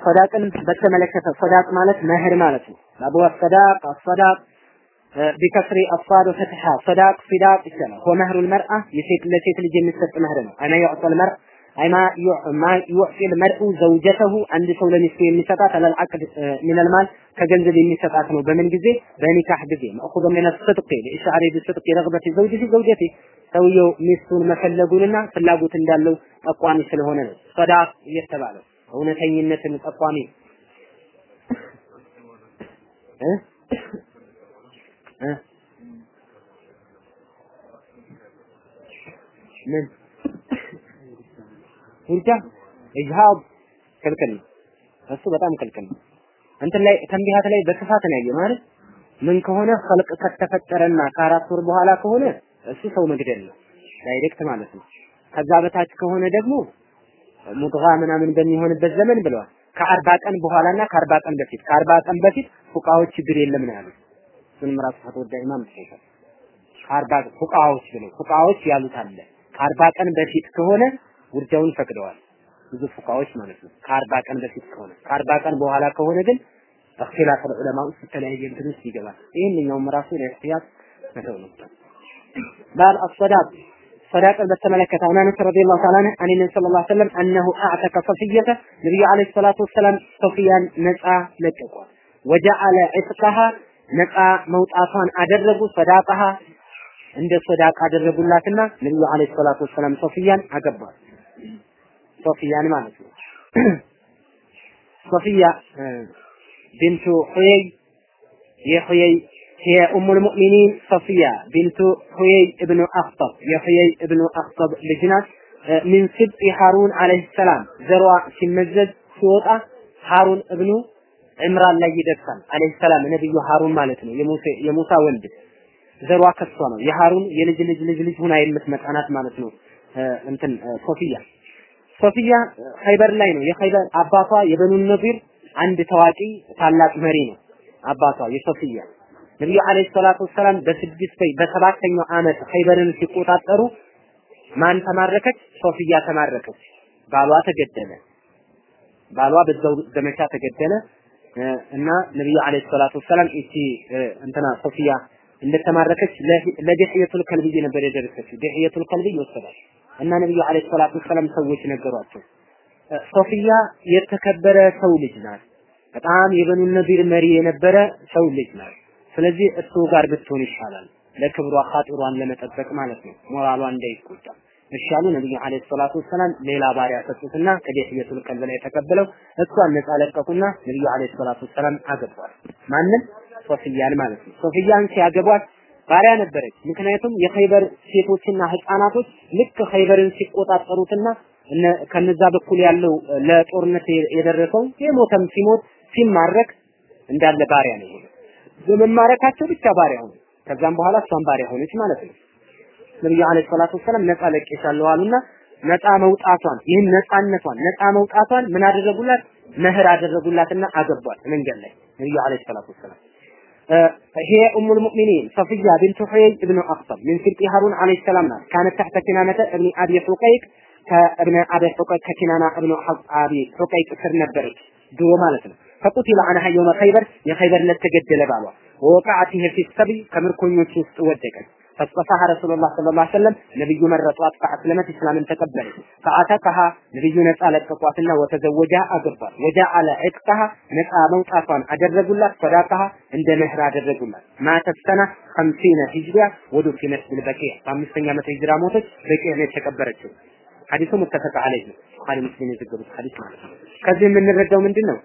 ሰዳቅን በተመለከተ ሰዳቅ ማለት መህር ማለት ነው። አቡ ሰዳቅ አሰዳቅ ቢከስሪ አሳድ ወፈትሐ ሰዳቅ ሲዳቅ ይቻላል። ወመህሩል መርአ የሴት ለሴት ልጅ የሚሰጥ መህር ነው። አና ይዕጠል መርአ አይማ ዩዕጢል መርኡ ዘውጀተሁ አንድ ሰው ለሚስቱ የሚሰጣት አለል ማል ከገንዘብ የሚሰጣት ነው። በምን ጊዜ? በኒካህ ጊዜ መእኹዘ ሚነ ስድቅ ለኢሽዓሪ ቢስድቅ ረግበት ዘውጅቲ ዘውጀቲ ሰውየው ሚስቱን መፈለጉንና ፍላጎት እንዳለው ጠቋሚ ስለሆነ ነው ሰዳቅ እየተባለው እውነተኝነትን ጠቋሚ እ ምን ውርጃ ኢጅሃብ ክልክል ነው። እሱ በጣም ክልክል ነው። እንትን ላይ ተንቢሃት ላይ በስፋት ነው ያየው ማለት ምን ከሆነ ኸልቅ ከተፈጠረና ከአራት ወር በኋላ ከሆነ እሱ ሰው መግደል ነው ዳይሬክት ማለት ነው። ከዛ በታች ከሆነ ደግሞ ሙድጋ ምናምን በሚሆንበት ዘመን ብለዋል። ከአርባ ቀን በኋላና ከአርባ ቀን በፊት ከአርባ ቀን በፊት ፉቃዎች ችግር የለም ነው ያሉት። እሱንም ራሱ ፈትወዳ ኢማም ጽፎታል። ከአርባ ፉቃዎች ብለው ፉቃዎች ያሉት አለ። ከአርባ ቀን በፊት ከሆነ ውርጃውን ፈቅደዋል። ብዙ ፉቃዎች ማለት ነው። ከአርባ ቀን በፊት ከሆነ ከአርባ ቀን በኋላ ከሆነ ግን እክቲላፍ ዑለማ ውስጥ የተለያየ እንትን ውስጥ ይገባል። ይህንኛውም ራሱ ለእህቲያት መተው ነው። ባል አሰዳቅ ሰዳቅን በተመለከተ አን አነስ ረዲየላሁ ተዓላ ዐንሁ አን ነብይ ሰለላሁ ዐለይሂ ወሰለም አነሁ አዕተቀ ሰፊየተ ነብዩ ዐለይሂ ሰላቱ ወሰላም ሶፊያን ነፃ ለቀቋል። ወጀዐለ ዒትቀሃ ነፃ መውጣቷን አደረጉ። ሰዳቀሃ እንደ ሰዳቅ አደረጉላትና ነብዩ ዐለይሂ ሰላቱ ወሰላም ሶፊያን አገቧል። ሶፊያን ማለት ነው። ሶፊያ بنت حيي የሁየይ የ أم المؤمنين ሶፊያ بنت حيي ابن أخطب የሁየይ እብኑ አክጠብ ልጅ ናት። من سبط هارون عليه السلام ዘሯ ሲመዘዝ ሲወጣ ሀሩን እብኑ ዕምራን ላይ ይደርሳል። عليه السلام ነብዩ ሀሩን ማለት ነው። የሙሳ ወልድ ዘሯ ከሷ ነው። የሀሩን የልጅ ልጅ ልጅ ልጅ ሁና የምትመጣ ናት ማለት ነው። እንትን ሶፊያ ሶፊያ ኸይበር ላይ ነው። የኸይበር አባቷ የበኑ ነዚር አንድ ታዋቂ ታላቅ መሪ ነው። አባቷ የሶፊያ ነብዩ አለይሂ ሰላቱ ወሰላም በስድስት ወይ በሰባተኛው ዓመት ኸይበርን ሲቆጣጠሩ ማን ተማረከች? ሶፊያ ተማረከች። ባሏ ተገደለ። ባሏ በዛው ዘመቻ ተገደለ እና ነብዩ አለይሂ ሰላቱ ወሰላም እቺ እንትና ሶፊያ እንደተማረከች ለዲህየቱል ከልብይ ነበር የደረሰችው። ዲህየቱል ከልብይ ወሰዳት እና ነብዩ አለይሂ ሰላቱ ወሰላም ሰዎች ነገሯቸው። ሶፊያ የተከበረ ሰው ልጅ ናት። በጣም የበኑ ነዚር መሪ የነበረ ሰው ልጅ ናት። ስለዚህ እሱ ጋር ብትሆን ይሻላል። ለክብሯ ኻጢሯን ለመጠበቅ ማለት ነው። ሞራሏ እንዳይጎዳ እሺ ያሉ ነብዩ አለይሂ ሰላቱ ወሰላም ሌላ ባሪያ ሰጡትና ከዲህየቱል ቀልብ ላይ ተቀብለው እሷን ነፃ ለቀቁና ነብዩ አለይሂ ሰላቱ ወሰላም አገቧት። ማንን? ሶፊያን ማለት ነው። ሶፊያን ሲያገቧት ባሪያ ነበረች። ምክንያቱም የኸይበር ሴቶችና ህፃናቶች ልክ ኸይበርን ሲቆጣጠሩትና ከነዛ በኩል ያለው ለጦርነት የደረሰው የሞተም ሲሞት ሲማረክ እንዳለ ባሪያ ነው። በመማረካቸው ብቻ ባሪያ ሆነ። ከዛም በኋላ እሷን ባሪያ ሆነች ማለት ነው። ነብዩ አለይሂ ሰላቱ ወሰላም ነፃ ለቅሻለሁ አሉና ነፃ መውጣቷን ይህን ነፃነቷን ነፃ መውጣቷን ምን አደረጉላት? መህር አደረጉላትና አገቧት መንገድ ላይ ነብዩ አለይሂ ሰላቱ ወሰላም هي أم المؤمنين صفية بنت حيي ابن أخطب من سلك هارون عليه السلام كانت تحت كنانة ابن أبي حقيق كابن أبي حقيق ككنانة ابن أبي حقيق سر ነበረች ድሮ ማለት ነው ፈቁቲለ አንሃ የውመ ኸይበር የኸይበር ዕለት ተገደለ ባሏ። ወወቃዓት ይሄ ፊሰቢ ከምርኮኞች ውስጥ ወደቀች። ፈጸፋሃ ረሱሉላህ ሰለላሁ ዐለይሂ ወሰለም ነብዩ መረጧት ፈአስለመት እስላምን ተቀበለች። ፈአተከሃ ነብዩ ነፃ ለቀቋትና ወተዘወጃ አገባት ወጃአለ ዕቅተሃ ነፃ መውጣቷን አደረጉላት። ሰዳቀሃ እንደ ምህር አደረጉላት። ማተት ሰና ኸምሲነ ወዱፊነት ብልበቂዕ በአምስተኛ ዓመተ ሂጅራ ሞተች በቂዕ ነው የተቀበረችው። ሐዲሱ ሙተፈቅ ዐለይህ ነው ቡኻሪ ሙስሊም የዘገቡት ሐዲስ ማለት ነው። ከዚህ የምንረዳው ምንድን ነው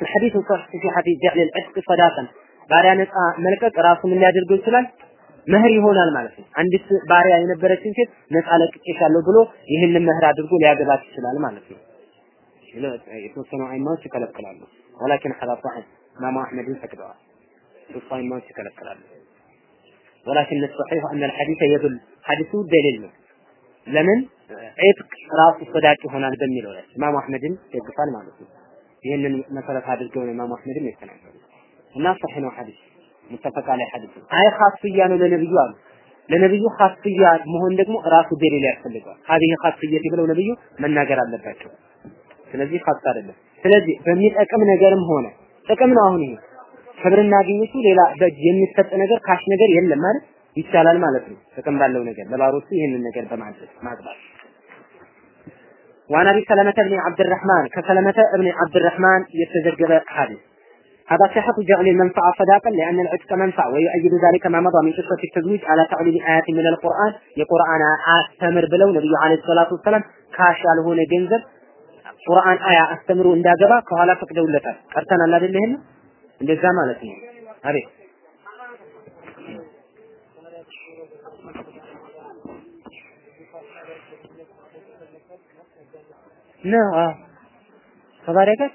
الحديث صح في حديث جعل العتق صداقا ባሪያ ነፃ መልቀቅ ራሱ ምን ሊያደርገው ይችላል መህር ይሆናል ማለት ነው። አንዲት ባሪያ የነበረችን ሴት ነፃ ለቅቄሻለሁ ብሎ ይህንን መህር አድርጎ ሊያገባት ይችላል ማለት ነው። የተወሰኑ አይማዎች ይከለክላሉ። ወላኪን ሐላ ሷሒህ ኢማሙ አሕመድን ፈቅደዋል። ሶስቱ አይማዎች ይከለክላሉ። ወላኪን الصحيح أن الحديث يدل ሐዲሱ ደሊል ነው። ለምን ዒትቅ ራሱ ሰዳቅ ይሆናል በሚለው ላይ ኢማሙ አሕመድን ደግፋል ማለት ነው። ይህንን መሰረት አድርገው ነው ኢማሙ አሕመድም የተናገሩት እና ሰሒህ ነው ሐዲስ ሙተፈቅ ላይ ሐዲስ አይ ኻስያ ነው ለነብዩ አሉ ለነብዩ ኻስያ መሆን ደግሞ ራሱ ደሊል ያስፈልገዋል ሀዲህ ኻስየት ብለው ነብዩ መናገር አለባቸው ስለዚህ ኻስ አይደለም። ስለዚህ በሚጠቅም ነገርም ሆነ ጥቅም ነው። አሁን ይሄ ክብርና ግኝቱ ሌላ በእጅ የሚሰጥ ነገር ካሽ ነገር የለም ማለት ይቻላል ማለት ነው። ጥቅም ባለው ነገር ለባሮቹ ይህንን ነገር በማድረግ ማግባት وعن ابي سلمة بن عبد الرحمن كسلمة بن عبد الرحمن يتزجب حديث هذا صحة جعل المنفعة صداقا لأن العتق منفعة ويؤيد ذلك ما مضى من قصة التزويج على تعليم آيات من القرآن የቁርአን አስተምር ብለው ነብዩ አለይሂ ሰላቱ ወሰላም ካሽ ያልሆነ ገንዘብ ቁርአን አያ አስተምሮ እንዳገባ ከኋላ ፈቅደውለታል። ቀርተናል አይደል? ይሄን እንደዛ ማለት ነው። አቤት ነው። አዎ ከባሪያ ጋር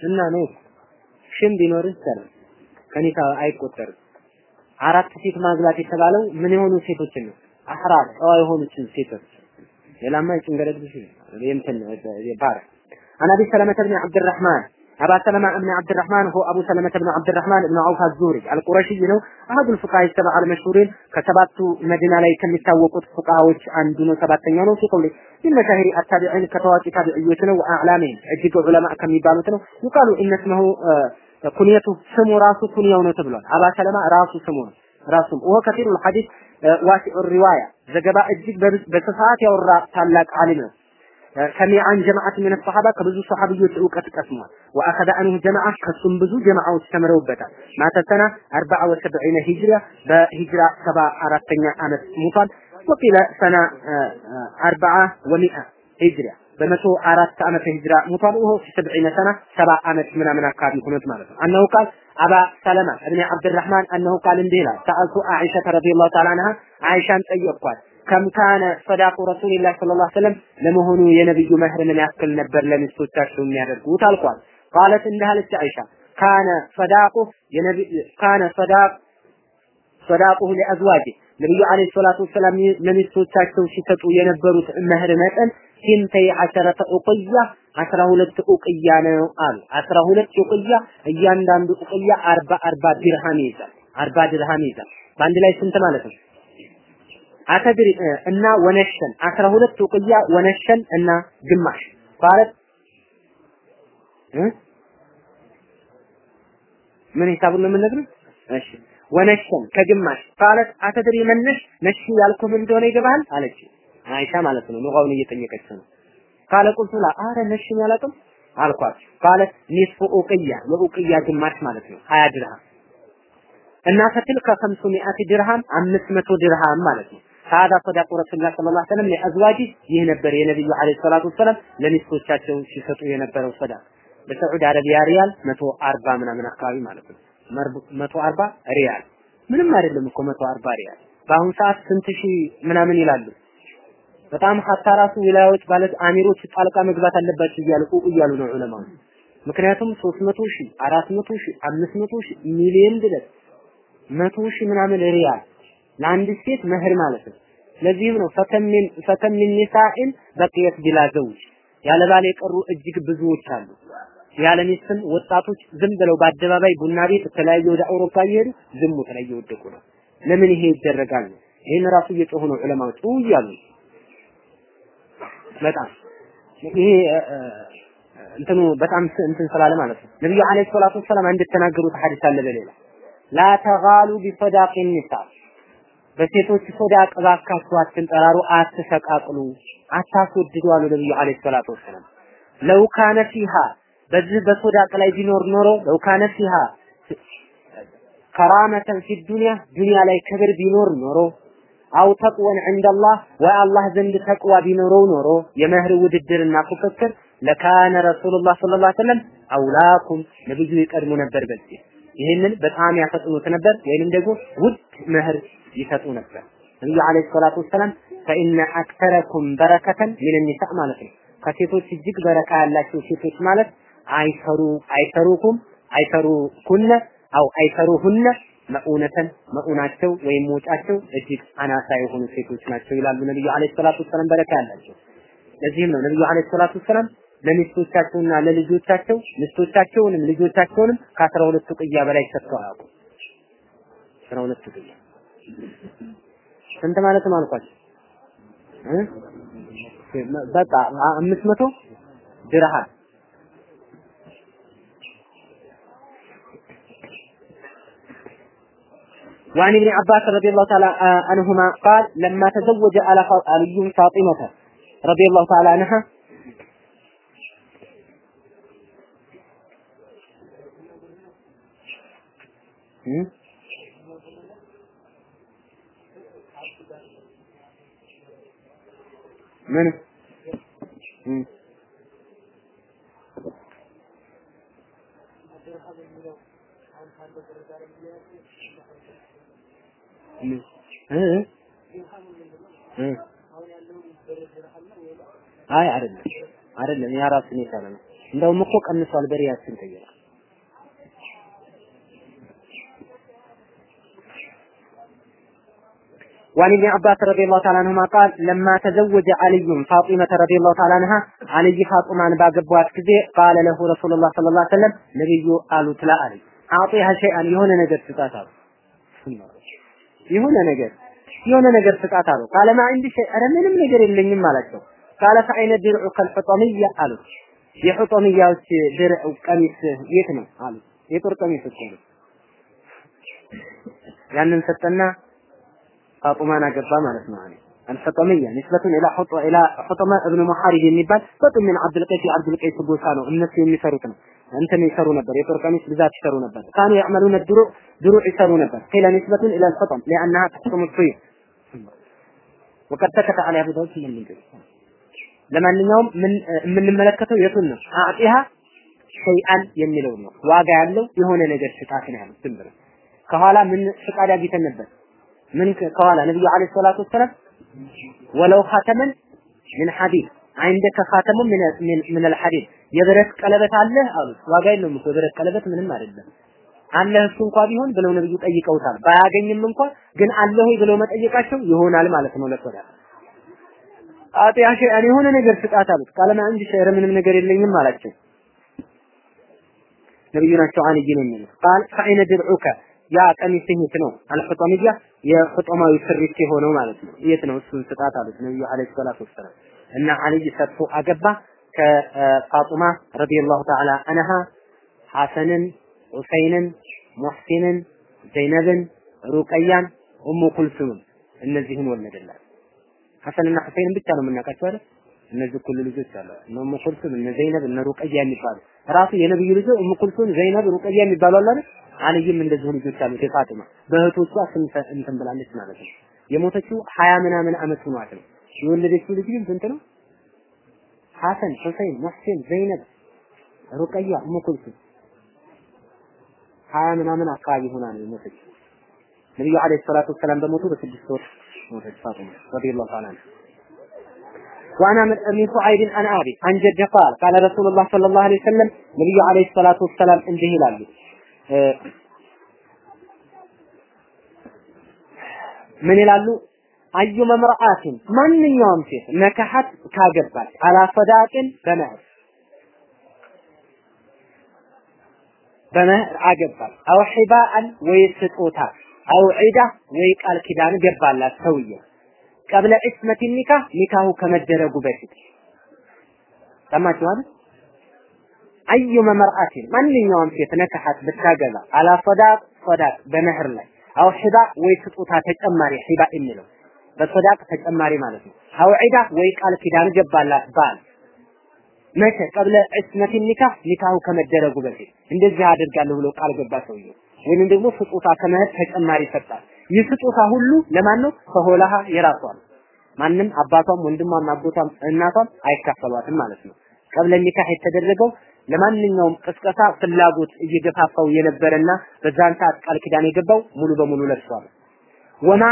እና ነው ሽም ቢኖር ይቻላል። ከኒካ አይቆጠርም። አራት ሴት ማግባት የተባለው ምን የሆኑ ሴቶችን ነው? አህራር ጨዋ የሆኑትን ሴቶች ሌላማ የጭንገረድ ብዙ የእንትን ባሪያ አናቢ ሰለመተ ብን አብድራህማን أبا سلمة بن عبد الرحمن هو أبو سلمة بن عبد الرحمن بن عوف الزوري القرشي ነው أحد الفقهاء السبع المشهورين ከሰባቱ መዲና ላይ ከሚታወቁት ፉቃሃዎች አንዱ ነው ሰባተኛው ነው ሲቆል من مشاهير التابعين ከታዋቂ ታቢዕዮች ነው وأعلامهم እጅግ ዑለማ ከሚባሉት ነው يقال إن اسمه ኩንየቱ ስሙ ራሱ ኩንያው ነው ተብሏል አባ ሰለማ ራሱ ስሙ ነው ራሱ ወ ከቲሩ الحديث ዋሲዑ ሪዋያ ዘገባ እጅግ በስፋት ያወራ ታላቅ ዓሊም ነው ሰሚዓን ጀማዓት ምን ሰሃባ ከብዙ ሰሃቢዎች እውቀት ቀስሟል። ወአኸደ አንሁ ጀማዓ ከሱም ብዙ ጀማዓዎች ተምረውበታል። ማተሰና 74 ሂጅራ በሂጅራ 74ኛ ዓመት ሙቷል። ወቂለ ሰና 40 ወሚአ ሂጅራ በመቶ አራት ዓመተ ሂጅራ ሙቷል። ወሆ ፊ ሰብዒነ ሰና ሰባ ዓመት ምናምን አካባቢ ሆኖት ማለት ነው። አነሁ ቃል አባ ሰለማ እብን አብድራህማን አነሁ ቃል እንዲህ ይላል ሰአልቱ አኢሸተ ረዲየላሁ ተዓላ አንሃ አይሻን ጠየቅኳት ከም ካነ ሰዳቁ ረሱልላህ ሰለላሁ ዐለይሂ ወሰለም ለመሆኑ የነብዩ መህር ምን ያክል ነበር ለሚስቶቻቸው የሚያደርጉት አልኳት። ቃለት እንዳለች አይሻ ካነ ሰዳቁ የነቢ ካነ ሰዳቅ ሰዳቁሁ ለአዝዋጅ ነብዩ አለይሂ ሰላቱ ወሰላም ለሚስቶቻቸው ሲሰጡ የነበሩት መህር መጠን ሲንተይ አሸረተ ኡቅያ አስራ ሁለት ኡቅያ ነው አሉ። አስራ ሁለት ኡቅያ እያንዳንዱ ኡቅያ አርባ አርባ ድርሃም ይይዛል። አርባ ድርሃም ይይዛል። በአንድ ላይ ስንት ማለት ነው? አተድሪ እና ወነሸን። አስራ ሁለት ኡቅያ ወነሸን እና ግማሽ። ማለት ምን ሂሳቡን ነው የምንነግርህ? እሺ። ወነሸን ከግማሽ። ቃለት አተድሪ መነሽ ነሽ ያልኩም እንደሆነ ይገባል አለች። አይሻ ማለት ነው። ሉጋውን እየጠየቀች ነው። ካለ ቁልቱ አረ ነሽን ያላቅም አልኳት። ቃለት ኒስፉ ኡቅያ የኡቅያ ግማሽ ማለት ነው። ሀያ ድርሃም። እና ፈትልከ ከምሱ ሚአት ድርሃም አምስት መቶ ድርሃም ማለት ነው ሳዳ ሰዳቁ ረሱላህ ሰለላሁ ዐለይሂ ወሰለም ለአዝዋጂ ይህ ነበር የነብዩ ዐለይሂ ሰላቱ ወሰለም ለሚስቶቻቸው ሲሰጡ የነበረው ሰዳቅ በሰዑድ አረቢያ ሪያል 140 ምናምን አካባቢ ማለት ነው። 140 ሪያል ምንም አይደለም እኮ 140 ሪያል በአሁኑ ሰዓት ስንት ሺህ ምናምን ይላሉ። በጣም حتى ራሱ ዊላያዎች ማለት አሚሮች ጣልቃ መግባት አለባቸው እያሉ እያሉ ነው ዑለማው። ምክንያቱም 300 ሺህ 400 ሺህ 500 ሺህ ሚሊዮን ድረስ 100 ሺህ ምናምን ሪያል ለአንድ ሴት መህር ማለት ነው። ለዚህም ነው فثمن فثمن نساء በቂየት ቢላ ዘውጅ ያለ ባል የቀሩ እጅግ ብዙዎች አሉ። ያለ ሚስትም ወጣቶች ዝም ብለው በአደባባይ ቡና ቤት የተለያየ ወደ አውሮፓ እየሄዱ ዝሙት ላይ እየወደቁ ነው። ለምን ይሄ ይደረጋል ነው? ራሱ እየጮሁ ነው ዑለማዎች እያሉ በጣም ይሄ እንትኑ በጣም እንትን ስላለ ማለት ነው። ነብዩ አለይሂ ሰላቱ ወሰላም እንደተናገሩት ሐዲስ አለ በሌላ ላ ተጋሉ ቢሰዳቅ ኒሳ በሴቶች ሶዳቅ እባካችሁ አትንጠራሩ፣ አትሰቃቅሉ፣ አታስወድዱ አሉ ነብዩ አለይሂ ሰላቱ ወሰላም። ለው ካነ ፊሃ በዚህ በሶዳቅ ላይ ቢኖር ኖሮ ለው ካነ ፊሃ ከራመተን ፊ ዱንያ ዱንያ ላይ ክብር ቢኖር ኖሮ አው ተቅወን ዐንደላህ ወይ አላህ ዘንድ ተቅዋ ቢኖረው ኖሮ የመህር ውድድርና ፉክክር ለካነ ረሱሉላህ ሰለላሁ ዐለይሂ ወሰለም አውላኩም ነብዩ ይቀድሙ ነበር በዚህ ይህንን በጣም ያፈጥኑት ነበር ወይንም ደግሞ ውድ መህር ይሰጡ ነበር። ነብዩ አለይሂ ሰላቱ ወሰላም ፈኢነ አክተረኩም በረከተን ሚን ኒሳ ማለት ነው። ከሴቶች እጅግ በረካ ያላቸው ሴቶች ማለት አይሰሩ አይሰሩኩም አይሰሩ ኩነ አው አይሰሩሁነ መኡነተን መኡናቸው ወይም ወጫቸው እጅግ አናሳ የሆኑ ሴቶች ናቸው ይላሉ ነብዩ አለይሂ ሰላቱ ወሰላም በረካ ያላቸው። ለዚህም ነው ነብዩ አለይሂ ሰላቱ ወሰላም ለሚስቶቻቸውና ለልጆቻቸው ሚስቶቻቸውንም ልጆቻቸውንም ከአስራ ሁለቱ ቅያ በላይ ሰጥተው አያውቁም። አስራ ሁለቱ ቅያ ስንት ማለት ነው አልኳቸው? በቃ አምስት መቶ ድርሃም وعن ابن عباس رضي الله تعالى عنهما قال لما تزوج على علي فاطمة رضي الله تعالى عنها من አይ አይደለም አይደለም ያ ራሱን የቻለ ነው። እንደውም እኮ ቀንሷል በሪያችን ቀየረ። وعن ابن عباس رضي الله تعالى عنهما قال لما تزوج علي فاطمة رضي الله تعالى عنها علي فاطمة باقبوات كذي قال له رسول الله صلى الله عليه وسلم نبي قالوا تلا علي أعطيها شيئا يهون نجر ستاتها የሆነ ነገር የሆነ ነገር ስጣት አሉ ቃለ ማ እንዲ ሸይ ኧረ ምንም ነገር የለኝም አላቸው ቃለ ፈአይነ ድርዑ ከልሑጠምያ አሉ የሑጠምያዎች ድርዕ ቀሚስ የት ነው አሉ የጦር ቀሚስ እኮ ነው ያንን ሰጠና ፋጡማን አገባ ማለት ነው አለ الفطمية نسبة إلى حط إلى حطمة ابن محارب የሚባል በጡም من عبد القيس عبد القيس ጎሳ ነው እነሱ የሚሰሩት ነው እንትን ይሰሩ ነበር የጦር ቀሚስ ብዛት ይሰሩ ነበር ካኑ يعملون الدروع دروع ይሰሩ ነበር قيل نسبة إلى الحطم لأنها تحطم الطير وقد سكت على أبو داود من منجز ለማንኛውም ምን የምንመለከተው የቱን ነው አዕጢሃ ሸይአን የሚለው ነው ዋጋ ያለው የሆነ ነገር ስጣት ነው ያሉት ዝም ብለው ከኋላ ምን ፍቃድ አግኝተን ነበር ምን ከኋላ ነብዩ አለይሂ ሰላቱ ወሰለም ወለው ኻተመን ምን ሐዲድ ኻተሙ ምን ምን አልሐዲድ የብረት ቀለበት አለህ አሉት። ዋጋ የለውም እኮ የብረት ቀለበት ምንም አይደለም። አለህ እሱ እንኳ ቢሆን ብለው ነብዩ ጠይቀውታል። ባያገኝም እንኳ ግን አለህ ወይ ብለው መጠየቃቸው ይሆናል ማለት ነው ለሶዳ። አጢያ ሸይአን የሆነ ነገር ስጣት አሉት። ቃለማ እንጂ ሸይረ ምንም ነገር የለኝም አላቸው። ነብዩ ናቸው አንይ ነው የሚሉት። ቃል ፈአይነ ድርዑከ ያ ቀሚስህ የት ነው። አልሑጠምያ የሑጠማዊ ስሪት የሆነው ማለት ነው። የት ነው እሱን ስጣት አሉት ነብዩ አለይሂ ሰላቱ ወሰላም። እና አልይ ሰጥቶ አገባ ከፋጡማ ረዲየላሁ ተዓላ አንሃ ሐሰንን ሁሰይንን ሙሕሲንን ዘይነብን ሩቀያን ኡሙ ኩልሱምን እነዚህን ወለደላት። ሐሰንና ሁሰይንን ብቻ ነው የምናውቃቸው አይደል? እነዚህ ሁሉ ልጆች አሉ። እነ ኡሙ ኩልሱም እነ ዘይነብ እነ ሩቀያ የሚባሉ ራሱ የነብዩ ልጆች ኡሙ ኩልሱም ዘይነብ ሩቀያ የሚባሉ አሉ አይደል አልይም እንደዚሁ ልጆች አሉት የፋጢማ በእህቶቿ ስም እንትን ብላለች ማለት ነው የሞተችው ሀያ ምናምን አመት ሆኗት ነው የወለደችው ልጅ ግን ስንት ነው ሐሰን ሁሰይን ሙሕሲን ዘይነብ ሩቀያ ኡሙ ኩልሱም ሀያ ምናምን አካባቢ ሆና ነው የሞተችው ነብዩ አለይሂ ሰላቱ ወሰላም በሞቱ በስድስት ወር ሞተች ፋጢማ ረዲየላሁ ተዓላ عنها وأنا من ابن سعيد عن أبي عن جد قال قال رسول الله صلى الله عليه وسلم نبي عليه الصلاة والسلام እንዲህ ይላሉ ምን ይላሉ? አዩ መምርአትን ማንኛውም ሴት ነካሐት ካገባች አላ ሰዳቅን በመህር በመህር አገባች። አው ሒባአን ወይ ስጦታ አው ዒዳ ወይ ቃል ኪዳን ገባላት ሰውዬ። ቀብለ እስመት ኒካህ ኒካሁ ከመደረጉ በፊት። ሰማችኋል አዩ መመርአትን ማንኛውም ሴት ነካሐት ብታገባ አላ ሰዳቅ ሰዳቅ በመህር ላይ አው ሒባ ወይ ስጦታ ተጨማሪ ሒባ የሚለው በሰዳቅ ተጨማሪ ማለት ነው። አው ዒዳ ወይ ቃል ኪዳን ገባላት ባል መቼ ቀብለ እስመት ኒካህ ኒካሁ ከመደረጉ በፊት እንደዚህ አደርጋለሁ ብሎ ቃል ገባ ሰውየው ወይንም ደግሞ ስጦታ ከመህር ተጨማሪ ይሰጣል። ይህ ስጦታ ሁሉ ለማን ነው? ከሆላሃ የራሷ ነው። ማንም አባቷም ወንድሟም አጎቷም እናቷም አይካፈሏትም ማለት ነው። ቀብለ ኒካህ የተደረገው ለማንኛውም ቅስቀሳ ፍላጎት እየገፋፋው የነበረና በዛን ሰዓት ቃል ኪዳን የገባው ሙሉ በሙሉ ለብሷል። ወማ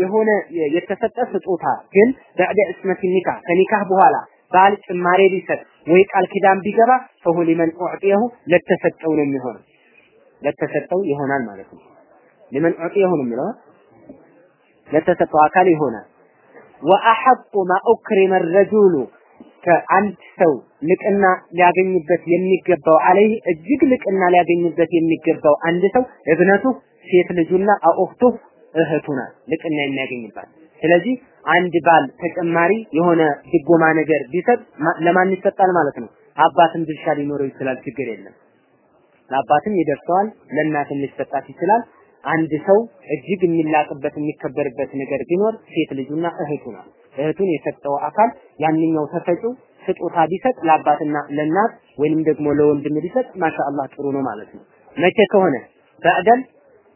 የሆነ የተሰጠ ስጦታ ግን በዕደ እስመት ኒካህ ከኒካህ በኋላ ባል ጭማሬ ቢሰጥ ወይ ቃል ኪዳን ቢገባ ፈሁ ሊመን ኡዕጢየሁ ለተሰጠው ነው የሚሆነው ለተሰጠው ይሆናል ማለት ነው። ሊመን ኡዕጢየሁ ነው የሚለው ለተሰጠው አካል ይሆናል። ወአሐቁ ማ ኡክሪመ ረጁሉ ከአንድ ሰው ልቅና ሊያገኝበት የሚገባው አለይህ እጅግ ልቅና ሊያገኝበት የሚገባው አንድ ሰው እብነቱ ሴት ልጁና አኡኽቱ እህቱ ናት ልቅና የሚያገኝባት። ስለዚህ አንድ ባል ተጨማሪ የሆነ ድጎማ ነገር ቢሰጥ ለማን ይሰጣል ማለት ነው? አባትም ድርሻ ሊኖረው ይችላል። ችግር የለም። ለአባትም ይደርሰዋል፣ ለእናትም ሊሰጣት ይችላል። አንድ ሰው እጅግ የሚላቅበት የሚከበርበት ነገር ቢኖር ሴት ልጁና እህቱ ነው። እህቱን የሰጠው አካል ያንኛው ተሰጪው ስጦታ ቢሰጥ ለአባትና ለእናት ወይንም ደግሞ ለወንድም ቢሰጥ ማሻአላህ ጥሩ ነው ማለት ነው። መቼ ከሆነ በዕደል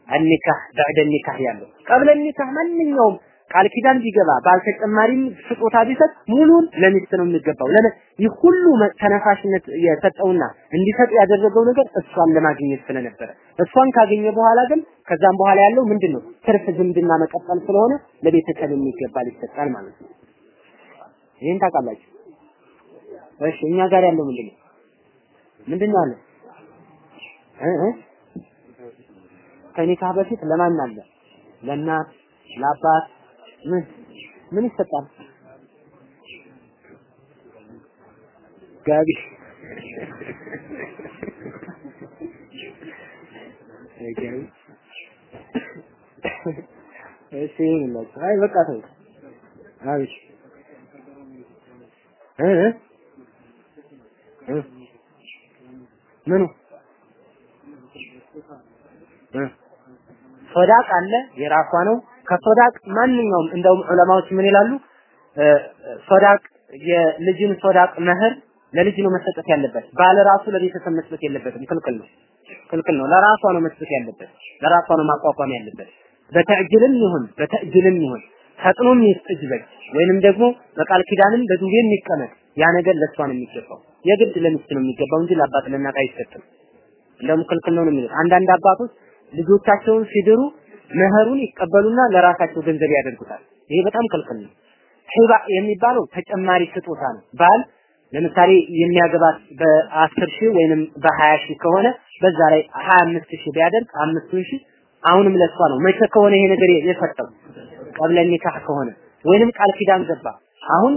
አኒካህ በዕደል ኒካህ ያለው ቀብለ ኒካህ ማንኛውም ቃል ኪዳን ቢገባ ባልተጨማሪም ስጦታ ቢሰጥ ሙሉን ለሚስት ነው የሚገባው። ለምን ይህ ሁሉ ተነሳሽነት የሰጠውና እንዲሰጥ ያደረገው ነገር እሷን ለማግኘት ስለነበረ እሷን ካገኘ በኋላ ግን ከዛም በኋላ ያለው ምንድን ነው? ትርፍ ዝምድና መቀጠል ስለሆነ ለቤተሰብ የሚገባል ይሰጣል ማለት ነው። ይህን ታውቃላችሁ። እሺ እኛ ጋር ያለው ምንድን ነው? ምንድን ነው አለ ከኒካህ በፊት ለማን አለ? ለእናት ለአባት ምን ምን ይሰጣል? ጋቢ ጋቢ እሺ ይላችሁ። አይ በቃ ተው። አብሽ እ ምኑ ሶዳቅ አለ የራሷ ነው። ከሶዳቅ ማንኛውም እንደውም ዑለማዎች ምን ይላሉ? ሶዳቅ የልጅን ሶዳቅ መህር ለልጅ ነው መሰጠት ያለበት። ባለ ራሱ ለቤተሰብ መስጠት የለበትም። ክልክል ነው፣ ክልክል ነው። ለራሷ ነው መስጠት ያለበት፣ ለራሷ ነው ማቋቋም ያለበት። በተዕጅልም ይሁን በተዕጅልም ይሁን ፈጥኖም ይስጥ በጅ ወይንም ደግሞ በቃል ኪዳንም በዱቤ የሚቀመጥ ያ ነገር ለእሷ ነው የሚገባው። የግድ ለሚስት ነው የሚገባው እንጂ ለአባት ለእናት አይሰጥም። እንደውም ክልክል ነው ነው የሚሉት አንዳንድ አባቶች ልጆቻቸውን ሲድሩ መህሩን ይቀበሉና ለራሳቸው ገንዘብ ያደርጉታል። ይሄ በጣም ክልክል ነው። ሂባ የሚባለው ተጨማሪ ስጦታ ነው። ባል ለምሳሌ የሚያገባት በአስር ሺህ ወይንም በሀያ ሺህ ከሆነ በዛ ላይ ሀያ አምስት ሺህ ቢያደርግ አምስቱን ሺህ አሁንም ለሷ ነው። መቼ ከሆነ ይሄ ነገር የሰጠው ቀብለ ኒካህ ከሆነ ወይንም ቃል ኪዳን ገባ አሁን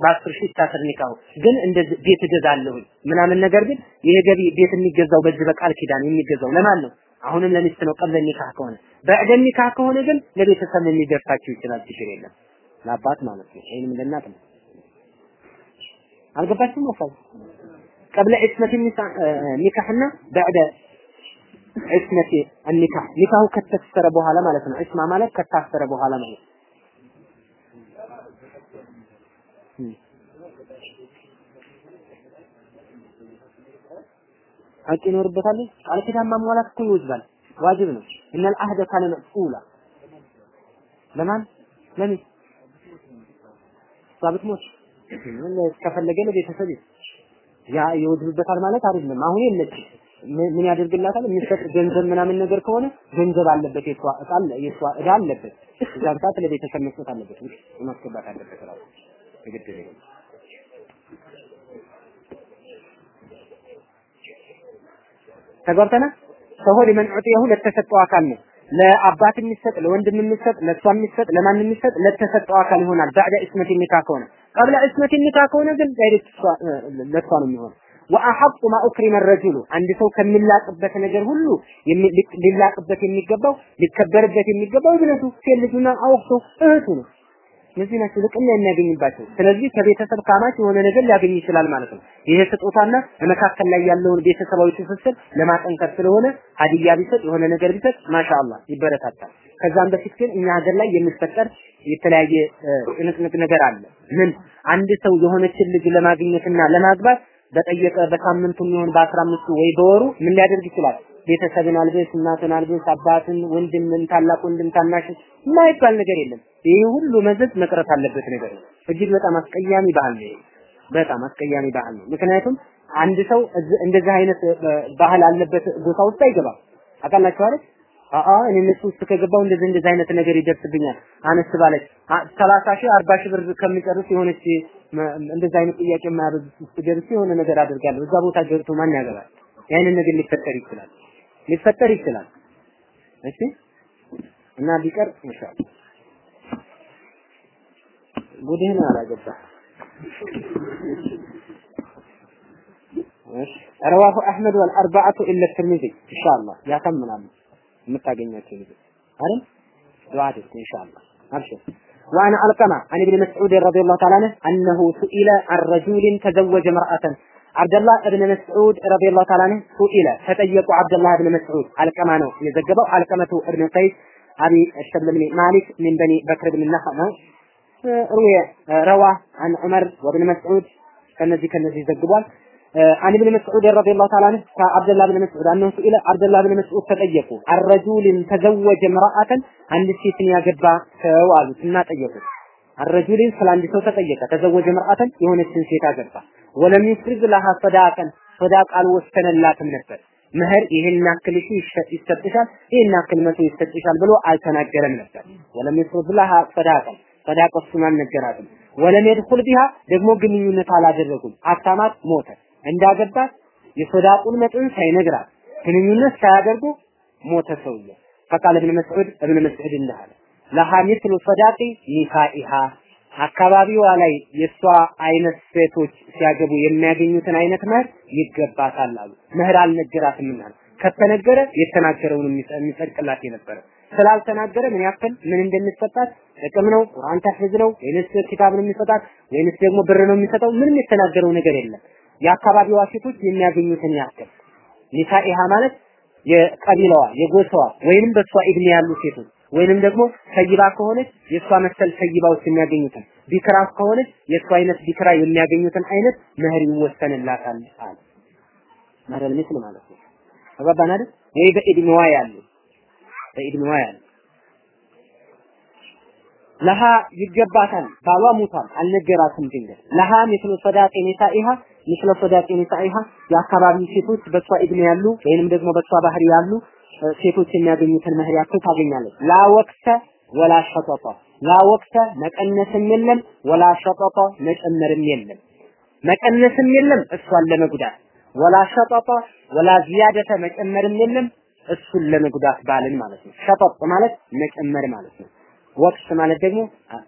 በአስር ሺህ ታስር ኒካሁ ግን እንደዚህ ቤት እገዛለሁ ምናምን ነገር ግን ይሄ ገቢ ቤት የሚገዛው በዚህ በቃል ኪዳን የሚገዛው ለማን ነው? አሁንም ለሚስት ነው ቀብለ ኒካህ ከሆነ። በዕደ ኒካህ ከሆነ ግን ለቤተሰብ የሚደርሳቸው ይችላል፣ ችግር የለም። ለአባት ማለት ነው። ይሄንም ለእናት ነው። አልገባችሁም? ወፋይ ቀብለ ዒስመት ኒካህና በዕደ ዒስመት ኒካህ ኒካሁ ከተሰረ በኋላ ማለት ነው። ዒስማ ማለት ከታሰረ በኋላ ማለት ነው። ሐቅ ይኖርበታል። ቃል ኪዳን ማሟላት እኮ ይወጅባል፣ ዋጅብ ነው። እነል አህደ ካለ መፍኡላ ለማን? ለምን? ሳብት ሞት። ከፈለገ ለቤተሰብ ያ ይወጅብበታል ማለት አይደለም። አሁን የለችም። ምን ያደርግላታል? የሚሰጥ ገንዘብ ምናምን ነገር ከሆነ ገንዘብ አለበት፣ የሷ እቃ የሷ እዳ አለበት። እዛን ሰዓት ለቤተሰብ መስጠት አለበት፣ ማስገባት አለበት ራሱ። ግድ ነው። ተጓብተና ሰሆ ሊመን ዑጢየሁ ለተሰጠው አካል ነው። ለአባት የሚሰጥ ለወንድም የሚሰጥ ለእሷ የሚሰጥ ለማን የሚሰጥ ለተሰጠው አካል ይሆናል። ባዕደ እስመት ኒካ ከሆነ ቀብለ እስመት ኒካ ከሆነ ግን ዳይሬክት ለእሷ ነው የሚሆነው። ወአሐቁ ማ ኡክሪመ ረጁሉ አንድ ሰው ከሚላቅበት ነገር ሁሉ ሊላቅበት የሚገባው ሊከበርበት የሚገባው እብነቱ ሴት ልጁና አውቅቶ እህቱ ነው። እነዚህ ናቸው ልቅና የሚያገኝባቸው። ስለዚህ ከቤተሰብ ካማች የሆነ ነገር ሊያገኝ ይችላል ማለት ነው። ይሄ ስጦታና በመካከል ላይ ያለውን ቤተሰባዊ ትስስር ለማጠንከር ስለሆነ ሀዲያ ቢሰጥ የሆነ ነገር ቢሰጥ ማሻአላህ ይበረታታል። ከዛም በፊት ግን እኛ ሀገር ላይ የሚፈጠር የተለያየ ጭንቅንቅ ነገር አለ። ምን አንድ ሰው የሆነችን ልጅ ለማግኘትና ለማግባት በጠየቀ በሳምንቱ የሚሆን በአስራ አምስቱ ወይ በወሩ ምን ሊያደርግ ይችላል? ቤተሰብን አልብስ፣ እናትን አልብስ፣ አባትን፣ ወንድምን፣ ታላቅ ወንድም፣ ታናሽ የማይባል ነገር የለም። ይህ ሁሉ መዘዝ መቅረት አለበት ነገር ነው። እጅግ በጣም አስቀያሚ ባህል ነው። በጣም አስቀያሚ ባህል ነው። ምክንያቱም አንድ ሰው እንደዚህ አይነት ባህል አለበት ቦታ ውስጥ አይገባም። አውቃላችሁ አይደል? አአ እኔ እነሱ ውስጥ ከገባው እንደዚህ እንደዚህ አይነት ነገር ይደርስብኛል። አነስ ባለች ሰላሳ ሺህ አርባ ሺህ ብር ከሚጨርስ የሆነች እንደዚህ አይነት ጥያቄ የማያበዝ ውስጥ ገብቼ የሆነ ነገር አድርጋለሁ። እዛ ቦታ ገብቶ ማን ያገባል? ያንን ነገር ሊፈጠር ይችላል ሊፈጠር ይችላል። እሺ እና ቢቀር ኢንሻአላህ ጉድህን አላገባ እሺ ረዋሁ አህመድ ወልአርባዓቱ ኢለ ትርሚዚ ኢንሻአላህ ያሳምናሉ የምታገኛቸው ልጆች አይደል ዱዓ አድርጉ ኢንሻአላህ አብሽር وعن علقمة عن ابن مسعود رضي الله تعالى عنه أنه سئل عن رجل تزوج امرأة عبد الله ابن مسعود رضي الله تعالى عنه سئل فتيق عبد الله ابن مسعود على كما نو يزجبه على كما تو ابن قيس أبي الشبل بن مالك من بني بكر بن النخمة روي روى عن عمر وابن مسعود كنزي كنزي زجبه عن ابن مسعود رضي الله تعالى عنه فعبد الله بن مسعود انه سئل عبد الله بن مسعود تضيقوا عن رجل تزوج امرأة عند السيسن يا جبا سوالو سنا تضيقوا አረጁሊን ስለ ሰው ተጠየቀ። ተዘወጀ መርአተን የሆነችን ሴት አገባ። ወለም ዩፍሪድ ለሃ ሰዳቀን ሰዳቅ አልወሰነላትም ነበር። መህር ይሄን ያክል እሺ ይሰጥሻል፣ ይሄን ያክል መቶ ይሰጥሻል ብሎ አልተናገረም ነበር። ወለም ዩፍሪድ ለሃ ሰዳቀን ሰዳቅ እሱን አልነገራትም። ወለም የድኹል ቢሃ ደግሞ ግንኙነት አላደረጉም። አታማት ሞተ። እንዳገባት የሰዳቁን መጠን ሳይነግራት ግንኙነት ሳያደርጉ ሞተ ሰውዬ። ፈቃል እብን መስዑድ እብን መስዑድ እንዳለ ለሃ ሚስሉ ሰዳቂ ኒሳኢሃ አካባቢዋ ላይ የእሷ አይነት ሴቶች ሲያገቡ የሚያገኙትን አይነት መህር ይገባታል አሉ። መህር አልነገራትም እና ከተነገረ የተናገረውን የሚጸድቅላት የነበረ ስላልተናገረ ምን ያክል ምን እንደሚሰጣት ጥቅም ነው፣ ቁርአን ታህፍዝ ነው ወይንስ ኪታብ ነው የሚሰጣት ወይንስ ደግሞ ብር ነው የሚሰጠው? ምንም የተናገረው ነገር የለም። የአካባቢዋ ሴቶች የሚያገኙትን ያክል ኒሳኢሃ ማለት የቀቢላዋ የጎሳዋ ወይንም በሷ እድሜ ያሉ ሴቶች ወይንም ደግሞ ሰይባ ከሆነች የእሷ መሰል ሰይባዎች የሚያገኙትን ቢክራ ከሆነች የእሷ አይነት ቢክራ የሚያገኙትን አይነት መህር ይወሰንላታል አለ። መህረል ምስል ማለት ነው። ተግባባን አይደል? ወይ በእድሜዋ ያሉ በእድሜዋ ያሉ ለሃ ይገባታል። ባሏ ሙቷል፣ አልነገራትም። ድንገት ለሃ ምስሉ ሰዳቂ ኒሳኢሃ ምስለ ሰዳቂ ኒሳኢሃ የአካባቢ ሴቶች በሷ እድሜ ያሉ ወይንም ደግሞ በሷ ባህሪ ያሉ ሴቶች የሚያገኙትን መህር ያክል ታገኛለች። ላ ወላ ሸጠጠ ላ መቀነስም የለም ወላ ሸጠጠ መጨመርም የለም መቀነስም የለም እሷን ለመጉዳት ወላ ሸጠጠ ወላ ዚያደተ መጨመርም የለም እሱን ለመጉዳት ባልን ማለት ነው። ሸጠጥ ማለት መጨመር ማለት ነው። ወቅት ማለት ደግሞ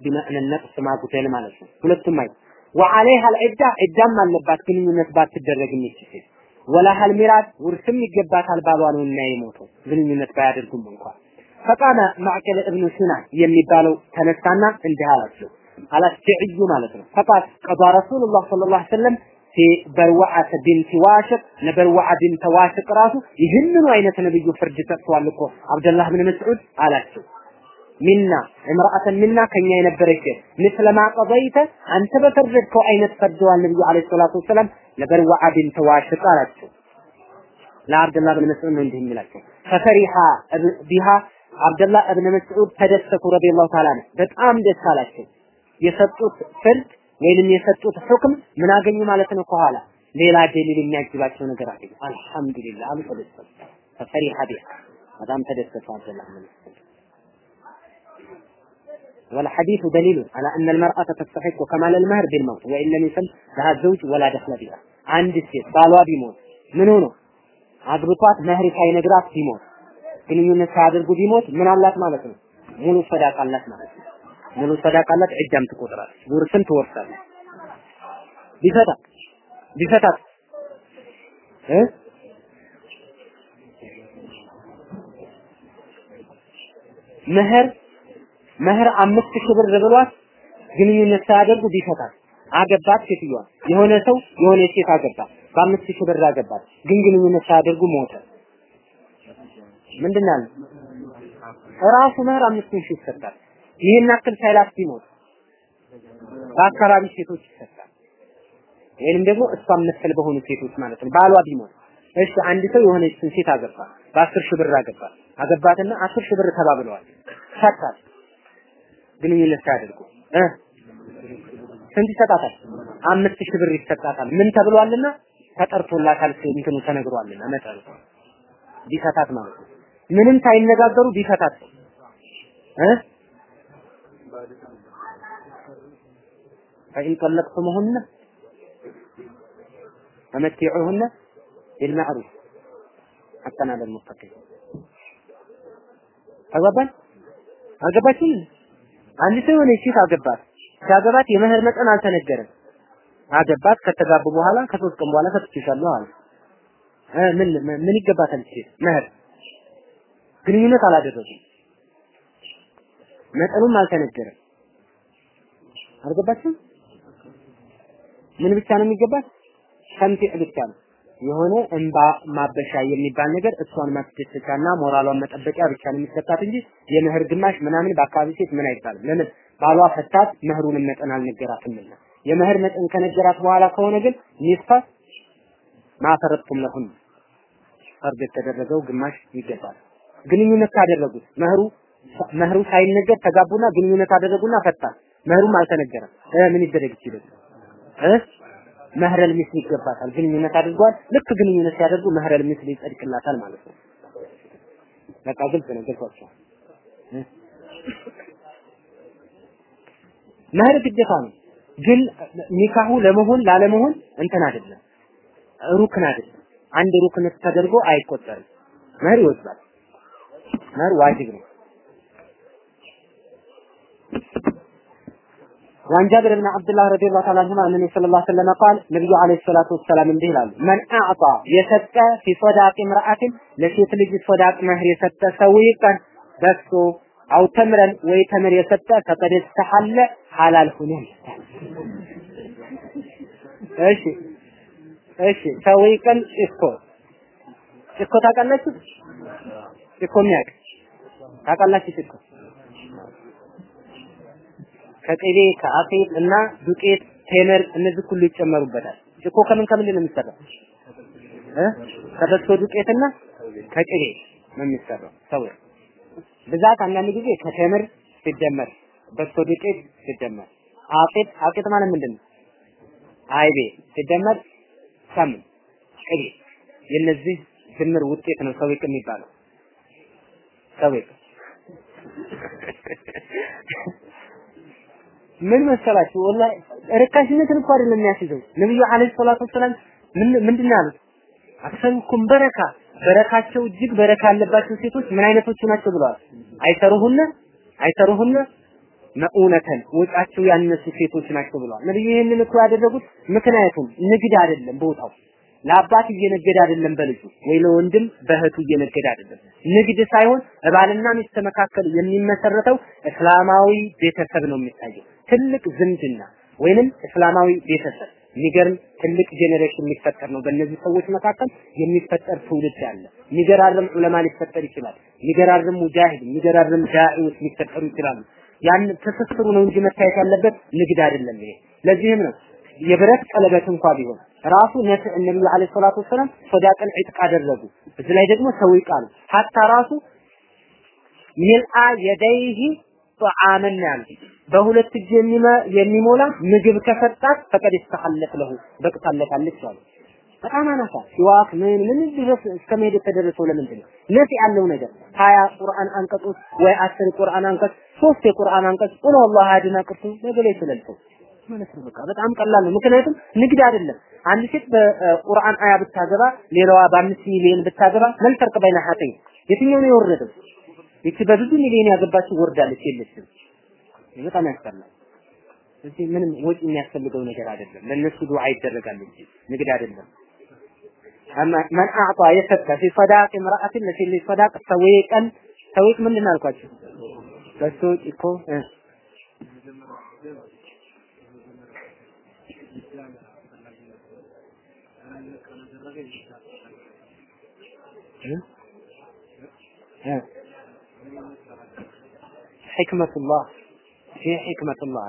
ቢመዕነ ነቅስ ማጉደል ማለት ነው። ሁለቱም አይ ወዓለይሃ አልዒዳ ዒዳም አለባት ግንኙነት ባትደረግም ይችላል ወላሃል ሚራስ ውርስም ይገባታል ባሏ ነው እና የሞተው ግንኙነት ባያደርጉም እንኳን። ፈቃለ ማዕቀል እብኑ ሲናን የሚባለው ተነሳና እንዲህ አላቸው። አላስቲዕዩ ማለት ነው። ፈቃል ቀዷ ረሱሉላህ ሰለላሁ ዐለይሂ ወሰለም በርዋዓተ ቢንት ዋሽቅ ለበርዋዓ ቢንት ዋሽቅ ራሱ ይህንኑ አይነት ነብዩ ፍርድ ሰጥተዋል እኮ አብደላህ ብን መስዑድ አላቸው ሚና እምራአተን ሚና ከኛ የነበረች። ምስለማ ቀበይተ አንተ በፈረድከው አይነት ፈርደዋል ነብዩ አለይሂ ሰላቱ ወሰለም ነበር ወአድን ተዋሽጥ አላቸው። ለአብደላህ ብን መስዑድ ነው እንዲህ የሚላቸው። ፈፈሪሃ ቢሃ አብደላህ እብን መስዑድ ተደሰቱ ረዲየላሁ ተዓላ ነው በጣም ደስ አላቸው። የሰጡት ፍርድ ወይንም የሰጡት ሁክም ምን አገኙ ማለት ነው ከኋላ? ሌላ ደሊል የሚያጅባቸው ነገር አገኙ። አልሐምዱሊላህ። አሉ ተደሰቱ ፈፈሪሃ ቢሃ። በጣም ተደሰቱ አብደላህ ብን መስዑድ። والحديث دليل على أن المرأة تستحق كمال المهر بالموت وإن لم يسل لها الزوج ولا دخل بها عند السيد قالوا بيموت من هنا አግብቷት መህር ሳይነግራት ቢሞት ግንኙነት ሳያደርጉ ቢሞት ምን አላት ማለት ነው? ሙሉ ሰዳቅ አላት ማለት ነው። ሙሉ ሰዳቅ አላት፣ ዕዳም ትቆጥራለች፣ ውርስም ትወርሳለች። ቢፈታ ቢፈታት እ መህር መህር አምስት ሺህ ብር ብሏት ግንኙነት ሳያደርጉ ቢፈታት አገባት ሴትዮዋ። የሆነ ሰው የሆነ ሴት አገባ በአምስት ሺህ ብር አገባት። ግን ግንኙነት ሳያደርጉ ሞተ። ምንድን አለ ራሱ መህር አምስት ሺህ ይሰጣል። ይህን ያክል ሳይላት ቢሞት በአካባቢ ሴቶች ይሰጣል። ወይንም ደግሞ እሷን መሰል በሆኑ ሴቶች ማለት ነው። ባሏ ቢሞት እሺ አንድ ሰው የሆነችን ሴት አገባ በአስር ሺህ ብር አገባ አገባትና አስር ሺህ ብር ተባብለዋል። ፈታት ግንኙነት ሳያደርጉ እ ስንት ይሰጣታል? አምስት ሺህ ብር ይሰጣታል። ምን ተብሏልና ተጠርቶላታል፣ እንትኑ ተነግሯልና መጠኑ ቢፈታት ማለት ነው። ምንም ሳይነጋገሩ ቢፈታት እ فإن طلقتموهن فمتعوهن بالمعروف حتى على المتقين ተግባባን አገባችን አንድ ሰው የሆነ ሴት አገባት። ሲያገባት የመህር መጠን አልተነገረም። አገባት ከተጋቡ በኋላ ከሶስት ቀን በኋላ ፈትቼሻለሁ አለ። ምን ምን ይገባታል ሴት? መህር ግንኙነት አላደረጉም መጠኑም አልተነገረም። አልገባችም? ምን ብቻ ነው የሚገባት? ተምቲዕ ብቻ ነው የሆነ እንባ ማበሻ የሚባል ነገር እሷን ማስደሰቻና ሞራሏን መጠበቂያ ብቻ ነው የሚሰጣት እንጂ የምህር ግማሽ ምናምን በአካባቢ ሴት ምን አይባልም። ለምን ባሏ ፈታት መህሩንም መጠን አልነገራትምና። የመህር መጠን ከነገራት በኋላ ከሆነ ግን ኒስፋ ማፈረጥኩም ለሁን ፈርድ የተደረገው ግማሽ ይገባል። ግንኙነት ካደረጉት መህሩ መህሩ ሳይነገር ተጋቡና ግንኙነት አደረጉና ፈታት። መህሩም አልተነገረም። ምን ይደረግ ይችላል? መህረል ሚስል ይገባታል። ግንኙነት አድርጓል። ልክ ግንኙነት ሲያደርጉ መህረል ሚስል ይጸድቅላታል ማለት ነው። በቃ ግልጽ ነው። ገልጿቸዋል። መህር ግዴታ ነው። ግን ኒካሁ ለመሆን ላለመሆን እንትን አይደለም፣ ሩክን አይደለም። አንድ ሩክን ተደርጎ አይቆጠርም። መህር ይወስዳል። መህር ዋጅብ ነው። وعن جابر بن عبد الله رضي الله تعالى عنهما أن النبي صلى الله عليه وسلم قال النبي عليه الصلاة والسلام እንዲህ ይላሉ من أعطى የሰጠ في صداق امرأة ለሴት ልጅ صداق መህር የሰጠ ሰውይቀን በሶ አው ተምረን ወይ ተምር የሰጠ ፈቀድ ተሐለ ሐላል ሆነ እሺ እሺ ሰውይቀን ጭኮ ጭኮ ታውቃላችሁ ጭኮ የሚያውቅ ታውቃላችሁ ጭኮ ከቅቤ ከአፌት እና ዱቄት ቴምር እነዚህ ሁሉ ይጨመሩበታል። ጭኮ ከምን ከምን ነው የሚሰራው? ከበሶ ዱቄትና ከቅቤ ነው የሚሰራው። ሰው ብዛት አንዳንድ ጊዜ ከቴምር ሲደመር በሶ ዱቄት ሲደመር አፌት አፌት ማለት ምንድን ነው? አይቤ ሲደመር ሰምን ቅቤ የነዚህ ድምር ውጤት ነው ሰው የሚባለው ሰው ምን መሰላችሁ? ወላሂ ርካሽነትን እኮ አይደለም የሚያስይዘው። ነብዩ አለይሂ ሰላቱ ወሰላም ምን ምንድን ያሉት? አክሰሩኩም በረካ በረካቸው እጅግ በረካ ያለባቸው ሴቶች ምን አይነቶቹ ናቸው ብለዋል? أيسرهن? أيسرهن? مؤونة ወጫቸው ያነሱ ሴቶች ናቸው ብለዋል። ነብዩ ይህንን እኮ ያደረጉት ምክንያቱም ንግድ አይደለም ቦታው። ለአባት እየነገደ አይደለም በልጁ ወይ ለወንድም በእህቱ እየነገደ አይደለም። ንግድ ሳይሆን ባልና ሚስት መካከል የሚመሰረተው እስላማዊ ቤተሰብ ነው የሚታየው ትልቅ ዝምድና ወይንም እስላማዊ ቤተሰብ የሚገርም ትልቅ generation የሚፈጠር ነው። በእነዚህ ሰዎች መካከል የሚፈጠር ትውልድ አለ። የሚገራርም ዑለማ ሊፈጠር ይችላል። የሚገራርም ሙጃሂድ፣ የሚገራርም ዳዒዎች ሊፈጠሩ ይችላሉ። ያን ትስስሩ ነው እንጂ መታየት ያለበት ንግድ አይደለም። ይሄ ለዚህም ነው የብረት ቀለበት እንኳ ቢሆን ራሱ ነፍዕ ነብዩ አለይሂ ሰላቱ ወሰላም ሶዳቅን ዒጥቅ አደረጉ። እዚህ ላይ ደግሞ ሰው ይቃሉ ሀታ ራሱ ሚልአ የደይሂ ጧዓመን ያሉት በሁለት እጅ የሚሞላ ምግብ ከሰጣት ፈቀድ ይስተሐለት ለሁ በቅታለታለች አሉ። በጣም አናሳ ሲዋክ ምን ምን ድረስ እስከ መሄድ የተደረሰው ለምንድን ነው? ነፍ ያለው ነገር ሀያ ቁርአን አንቀጾች ወይ አስር ቁርአን አንቀጽ ሶስት የቁርአን አንቀጽ ቁል ወላሂ አድና ቅርቱ ነገለ ይችላልከው ማለት በቃ በጣም ቀላል ነው። ምክንያቱም ንግድ አይደለም። አንድ ሴት በቁርአን አያ ብታገባ ሌላዋ በአምስት ሚሊዮን ብታገባ ምን ፈርቅ በይነ ሀተይ የትኛው ነው የወረደው? ይቺ በብዙ ሚሊዮን ያገባችው ወርዳለች የለችም። በጣም ያስጠላል። እዚህ ምንም ወጪ የሚያስፈልገው ነገር አይደለም። ለነሱ ዱዓ ይደረጋል እንጂ ንግድ አይደለም። መን አዕጣ የሰጠ ፊ ሰዳቅ ምርአትን ልጅ ሰዳቅ ሰዊቀን ሰዊቅ ምንድን አልኳችሁ? በሱ እኮ ሕክመቱላህ ይህ ሕክመቱላህ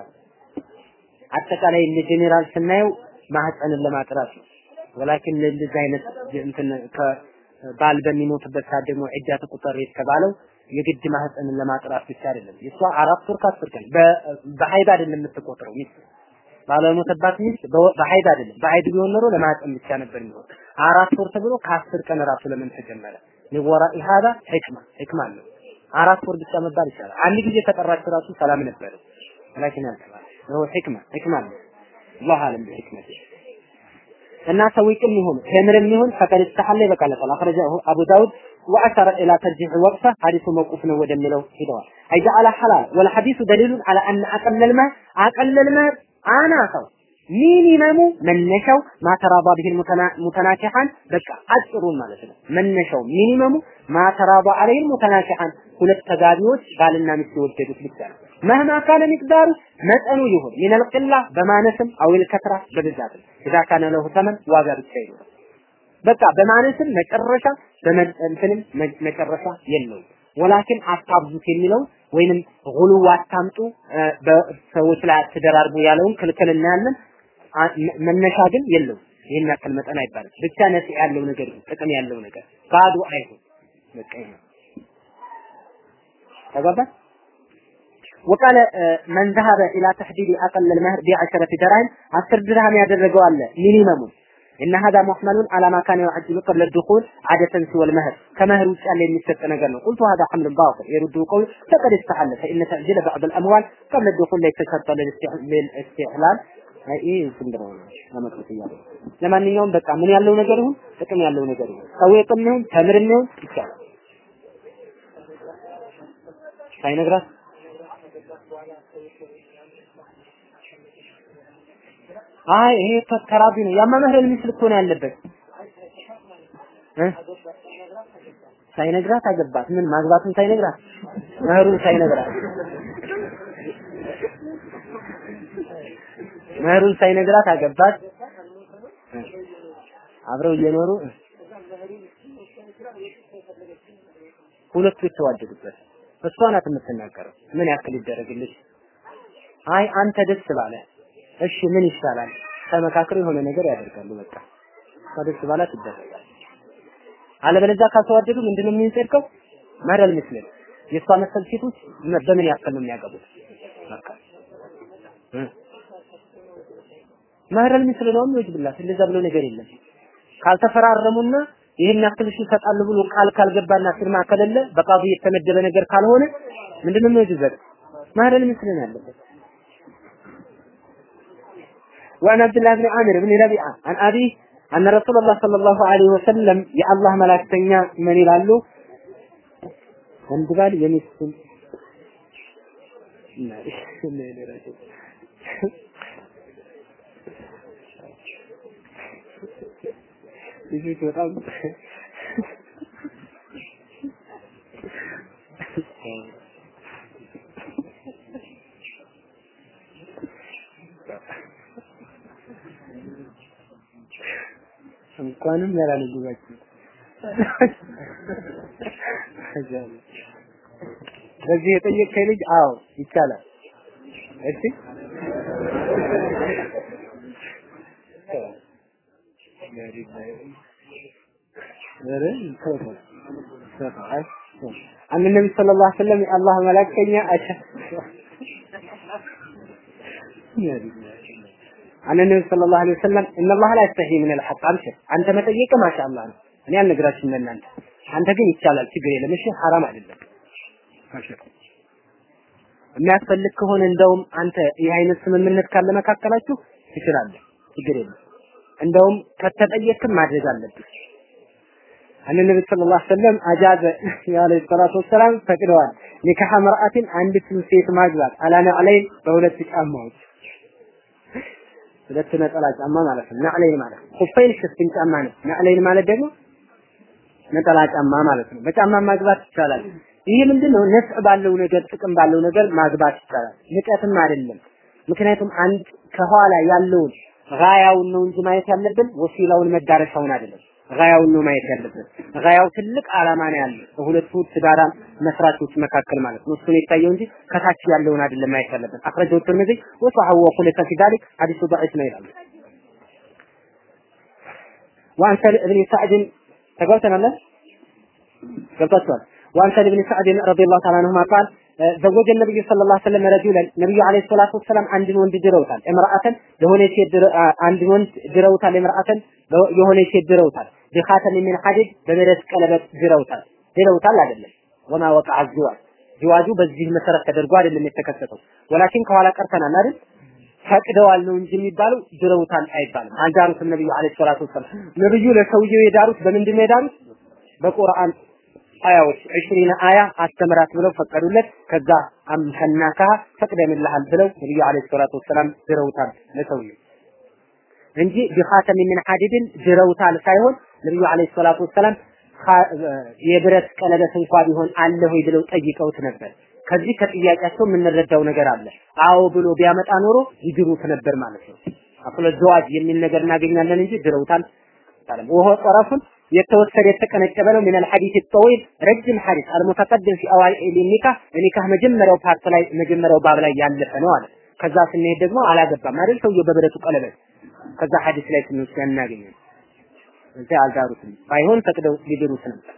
አጠቃላይ እንደ ጄኔራል ስናየው ማህፀንን ለማጥራት ነው። ወላኪን ለእንደዚህ አይነት እንትን ከባል በሚሞትበት ሰዓት ደግሞ ዒዳ ተቆጠረ የተባለው የግድ ማህፀንን ለማጥራት ብቻ አይደለም። እሷ አራት ወር ከአስር ቀን በሀይድ አይደለም የምትቆጥረው ሚስት ባሏ የሞተባት ሚስት በሀይድ አይደለም። በሀይድ ቢሆን ኖሮ ለማህፀን ብቻ ነበር የሚሆን። አራት ወር ተብሎ ከአስር ቀን ራሱ ለምን ተጀመረ? ሊወራ ኢሃዳ ሕክማ ሕክማ አለው። አራት ወር ብቻ መባል ይቻላል። አንድ ጊዜ ከጠራች ራሱ ሰላም ነበር። ላኪን አልተባለ ነው ህክማ ህክማ አላህ አለም በህክመት እና ተዊቅም ይሁን ከምርም ይሁን ፈቀድ ተሐለ ይበቃል። አخرجه አቡ ዳውድ وأشار إلى ترجيح وقفه حديث موقوف ودمله هدوى أي جعل حلال والحديث دليل على أن أقل الماء أقل الماء አናሳው ሚኒመሙ መነሻው ማተራባ ቢሂል ሙተናኪሐን በቃ አጭሩን ማለት ነው። መነሻው ሚኒመሙ ማተራባ አለይል ሙተናኪሐን ሁለት ተጋቢዎች ባልና ሚስት የወደዱት ብቻ ነው። መህማ ካነ ሚቅዳሩ መጠኑ ይሁን ሚነል ቅላ በማነስም አዊል ከትራ በብዛትም ኢዛ ካነ ለሁ ተመን ዋጋ ብቻ ይሁን በቃ በማነስም መጨረሻ በእንትንም መጨረሻ የለውም። ወላኪን አታብዙት የሚለው ወይንም ጉሉ አታምጡ በሰዎች ላይ አትደራርቡ ያለውን ክልክል እናያለን። መነሻ ግን የለውም። ይህን ያክል መጠን አይባልም። ብቻ ነሲ ያለው ነገር ጥቅም ያለው ነገር ባዶ አይሁን። በቃ ይሄ ነው። ተግባባ وقال من ذهب الى تحديد اقل المهر بعشرة دراهم አስር ድርሃም ያደረገው አለ ሚኒመሙ إن هذا محمل على ما كان يعجل قبل الدخول عادة سوى المهر كمهر وش قال የሚሰጥ ነገር ነው قلت هذا حمل باطل يرد قول فقد استحل فإن تأجيل بعض الأموال قبل الدخول ليس شرطا للاستحلال ይሄ ዝም ብለው ለመጥፋት እያለ ለማንኛውም በቃ ምን ያለው ነገር ይሁን ጥቅም ያለው ነገር ይሁን ሰው የቅም ይሁን ተምርም ይሁን ይቻላል ሳይነግራት አይ ይሄ ተራቢ ነው። ያማ መህረል ምስል እኮ ነው ያለበት። ሳይነግራት አገባት። ምን ማግባቱን ሳይነግራት? መህሩን ሳይነግራት። መህሩን ሳይነግራት አገባት። አብረው እየኖሩ ሁለቱ የተዋደዱበት እሷ ናት የምትናገረው። ምን ያክል ይደረግልሽ? አይ አንተ ደስ ባለ። እሺ ምን ይሻላል? ተመካክረው የሆነ ነገር ያደርጋሉ። በቃ ከደስ ባላት ይደረጋል። አለበለዚያ ካልተዋደዱ ምንድነው የሚጸድቀው መረል ምስል። የእሷ መሰል ሴቶች በምን ያክል ነው የሚያገቡት? በቃ መህረል ምስል ነው የሚወጅብላት እንደዛ ብሎ ነገር የለም። ካልተፈራረሙና ይህን ያክል ሺህ ይሰጣሉ ብሎ ቃል ካልገባና ፊርማ ከሌለ በቃዱ የተመደበ ነገር ካልሆነ ምንድነው የሚወጅበት መህረል ምስል ነው ያለበት وعن عبد الله بن عامر بن ربيعة عن أبيه أن رسول الله صلى الله عليه وسلم يا الله ملاكتنيا من يلالو ወንድባል የሚስቱን ልጆች በጣም እንኳንም ያላነግባችሁ በዚህ የጠየቀኝ ልጅ አዎ ይቻላል። እሺ አን ነቢ ሰለላሁ ዐለይሂ ወሰለም የአላህ መላእክተኛ አሸ አን ነቢ ሰለላሁ ዐለይሂ ወሰለም እነላህ ላ የስተሒ ምን አልሐቅ አብሽር አንተ መጠየቅ ማሻአላህ ነው። እኔ አልነግራችሁም ለእናንተ። አንተ ግን ይቻላል ችግር የለም። እሺ ሐራም አይደለም። የሚያስፈልግ ከሆነ እንደውም አንተ ይህ አይነት ስምምነት ካለ መካከላችሁ ትችላለህ። ችግር የለም እንደውም ከተጠየቅም ማድረግ አለብህ። አን ነቢ ሰለላሁ ዐለይሂ ወሰለም አጃዘ የአለይሂ ሰላቱ ወሰላም ፈቅደዋል። ኒካህ መርአትን አንዲትን ሴት ማግባት አላነ አለይን በሁለት ጫማዎች። ሁለት ነጠላ ጫማ ማለት ነው። ናዕለይን ማለት ኩፈይን ሽፍን ጫማ ነው። ናዕለይን ማለት ደግሞ ነጠላ ጫማ ማለት ነው። በጫማ ማግባት ይቻላል። ይህ ምንድነው? ነፍዕ ባለው ነገር ጥቅም ባለው ነገር ማግባት ይቻላል። ንቀትም አይደለም። ምክንያቱም አንድ ከኋላ ያለውን ጋያውን ነው እንጂ ማየት ያለብን ወሲላውን መዳረሻውን አይደለም። ጋያውን ነው ማየት ያለብን። ራያው ትልቅ አላማ ነው ያለው በሁለቱ ትዳራ መስራቾች መካከል ማለት ነው። እሱን የታየው እንጂ ከታች ያለውን አይደለም ማየት ያለብን። አክረጀው ትርሚዚ ወሰሐሁ ወኹለፈ ፊ ዛሊክ ሐዲሱ ضعيف ነው ይላል። وعن سالم بن سعد ገብታችኋል። وعن سالم بن سعد رضي الله تعالى ዘወጀ ነብዩ ሰለላሁ ዐለይሂ ወሰለም ረጁለን ነብዩ ዐለይሂ ሰላቱ ወሰላም አንድን ወንድ ድረውታል። እምራአተን የሆነ ሴት አንድን ወንድ ድረውታል። እምራአተን የሆነ ሴት ድረውታል። ቢኻተም ሚን ሐዲድ በብረት ቀለበት ድረውታል። ድረውታል አይደለም ወማ ወቀዐ ዚዋጅ ዚዋጁ በዚህ መሰረት ተደርጎ አይደለም የተከሰተው። ወላኪን ከኋላ ቀርተናል አይደል? ፈቅደዋል ነው እንጂ የሚባለው ድረውታል አይባልም። አልዳሩትም ነብዩ ዐለይሂ ሰላቱ ወሰላም ነብዩ ለሰውየው የዳሩት በምንድን ነው የዳሩት? በቁርአን አያዎች 20 አያ አስተምራት ብለው ፈቀዱለት። ከዛ አምሐናካ ፈቅደንልሃል ብለው ነብዩ አለይሂ ሰላቱ ወሰላም ድረውታል ለሰውየው እንጂ ቢኻተም ሚን ሐዲድን ድረውታል ሳይሆን ነብዩ አለይሂ ሰላቱ ወሰላም የብረት ቀለበት እንኳ ቢሆን አለ ሆይ ብለው ጠይቀውት ነበር። ከዚህ ከጥያቄያቸው የምንረዳው ነገር አለ። አዎ ብሎ ቢያመጣ ኖሮ ይድሩት ነበር ማለት ነው። አፍለ ዘዋጅ የሚል ነገር እናገኛለን እንጂ ድረውታል ታለም ወሆ ጠረፉን የተወሰደ የተቀነጨበ ነው ሚነል ሐዲስ ጠዊል ረጅም ሐዲስ አልሙተቀድም ፊ አዋኢል ኒካህ ኒካህ መጀመሪያው ፓርት ላይ መጀመሪያው ባብ ላይ ያለፈ ነው አለ። ከዛ ስንሄድ ደግሞ አላገባም አይደል ሰውየው በብረቱ ቀለበት ከዛ ሐዲስ ላይ ስንወስድ እናገኛለን። እዚያ አልዳሩትም ባይሆን ፈቅደው ሊድሩት ነበር።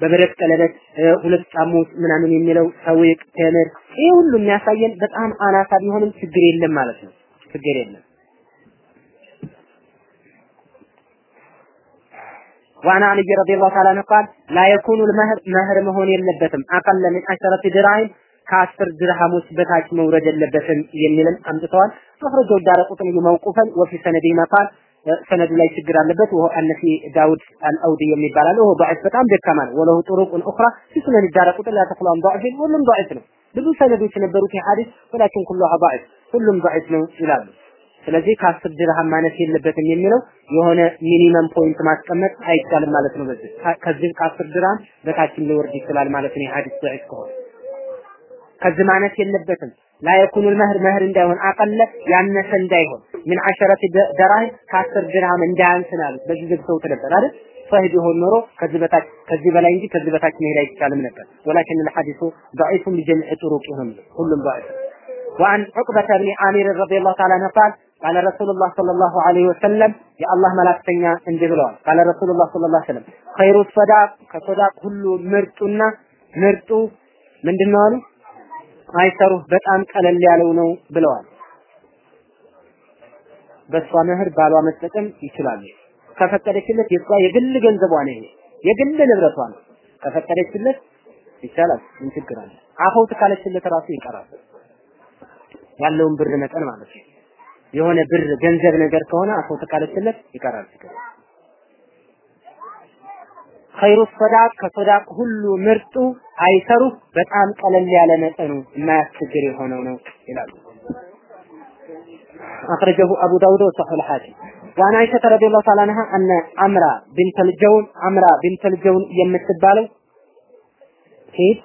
በብረት ቀለበት ሁለት ጫሞች ምናምን የሚለው ሰዊቅ ተምር ይህ ሁሉ የሚያሳየን በጣም አናሳ ቢሆንም ችግር የለም ማለት ነው። ችግር የለም። وعن علي رضي الله تعالى عنه قال لا يكون المهر مهر مهون يلبثم أقل من عشرة دراهم كاسر درهم وسبتاج مورد يلبثم يميل أم تطول أخرجه الدار قطن موقوفا وفي سنده ما قال سند لا يسجر اللبث وهو أن في داود الأودي يمي باله ضعف بتعمد كمان وله طرق أخرى في سنن الدار قطن لا تقل عن ضعف ومن ضعفنا بدون سند يتنبرو في حديث ولكن كلها ضعف كلهم ضعفنا إلى الله ስለዚህ ከአስር ድርሃም ማነስ የለበትም የሚለው የሆነ ሚኒመም ፖይንት ማስቀመጥ አይቻልም ማለት ነው። በዚህ ከዚህ ከአስር ድርሃም በታችም ሊወርድ ይችላል ማለት ነው። የሐዲስ ضعيف ከሆነ ከዚህ ማነስ የለበትም። ላ የኩኑል መህር መህር እንዳይሆን አቀለ ያነሰ እንዳይሆን ምን አሸረት ደራህም ከአስር ድርሃም እንዳያንስ ነው ያሉት። በዚህ ዘግተውት ነበር አይደል? ሰሂህ ቢሆን ኖሮ ከዚህ በታች ከዚህ በላይ እንጂ ከዚህ በታች መሄድ አይቻልም ነበር። ወላኪን الحديث ضعيف بجميع طرقه ሁሉም ضعيف وعن عقبة بن عامر رضي الله تعالى عنه قال ቃለ ረሱሉላህ ሰለላሁ ዐለይሂ ወሰለም የአላህ መላእክተኛ እንዲህ ብለዋል። ቃለ ረሱሉላህ ሰለላሁ ዐለይሂ ወሰለም ኸይሩ ሰዳቅ ከሰዳቅ ሁሉ ምርጡና ምርጡ ምንድነው አሉ? አይሰሩህ በጣም ቀለል ያለው ነው ብለዋል። በእሷ መህር ባሏ መጠቀም ይችላል። ከፈቀደችለት የእሷ የግል ገንዘቧ ነው፣ የግል ንብረቷ ነው። ከፈቀደችለት ይቻላል። ምን ችግር አለ? አፈውት ካለችለት ራሱ ይቀራል። ያለውን ብር መጠን ማለት ነው። የሆነ ብር ገንዘብ ነገር ከሆነ አቶ ተቃለችለት ይቀራል ሲቀር ኸይሩ ሰዳቅ ከሰዳቅ ሁሉ ምርጡ አይሰሩ በጣም ቀለል ያለ መጠኑ የማያስቸግር የሆነው ነው ይላሉ። አኽረጀሁ አቡ ዳውድ ወሰሑ ልሓኪም ዋን አይሸተ ረዲየላሁ ተዓላ አንሃ አነ አምራ ቢንተ ልጀውን አምራ ቢንተ ልጀውን የምትባለው ሴት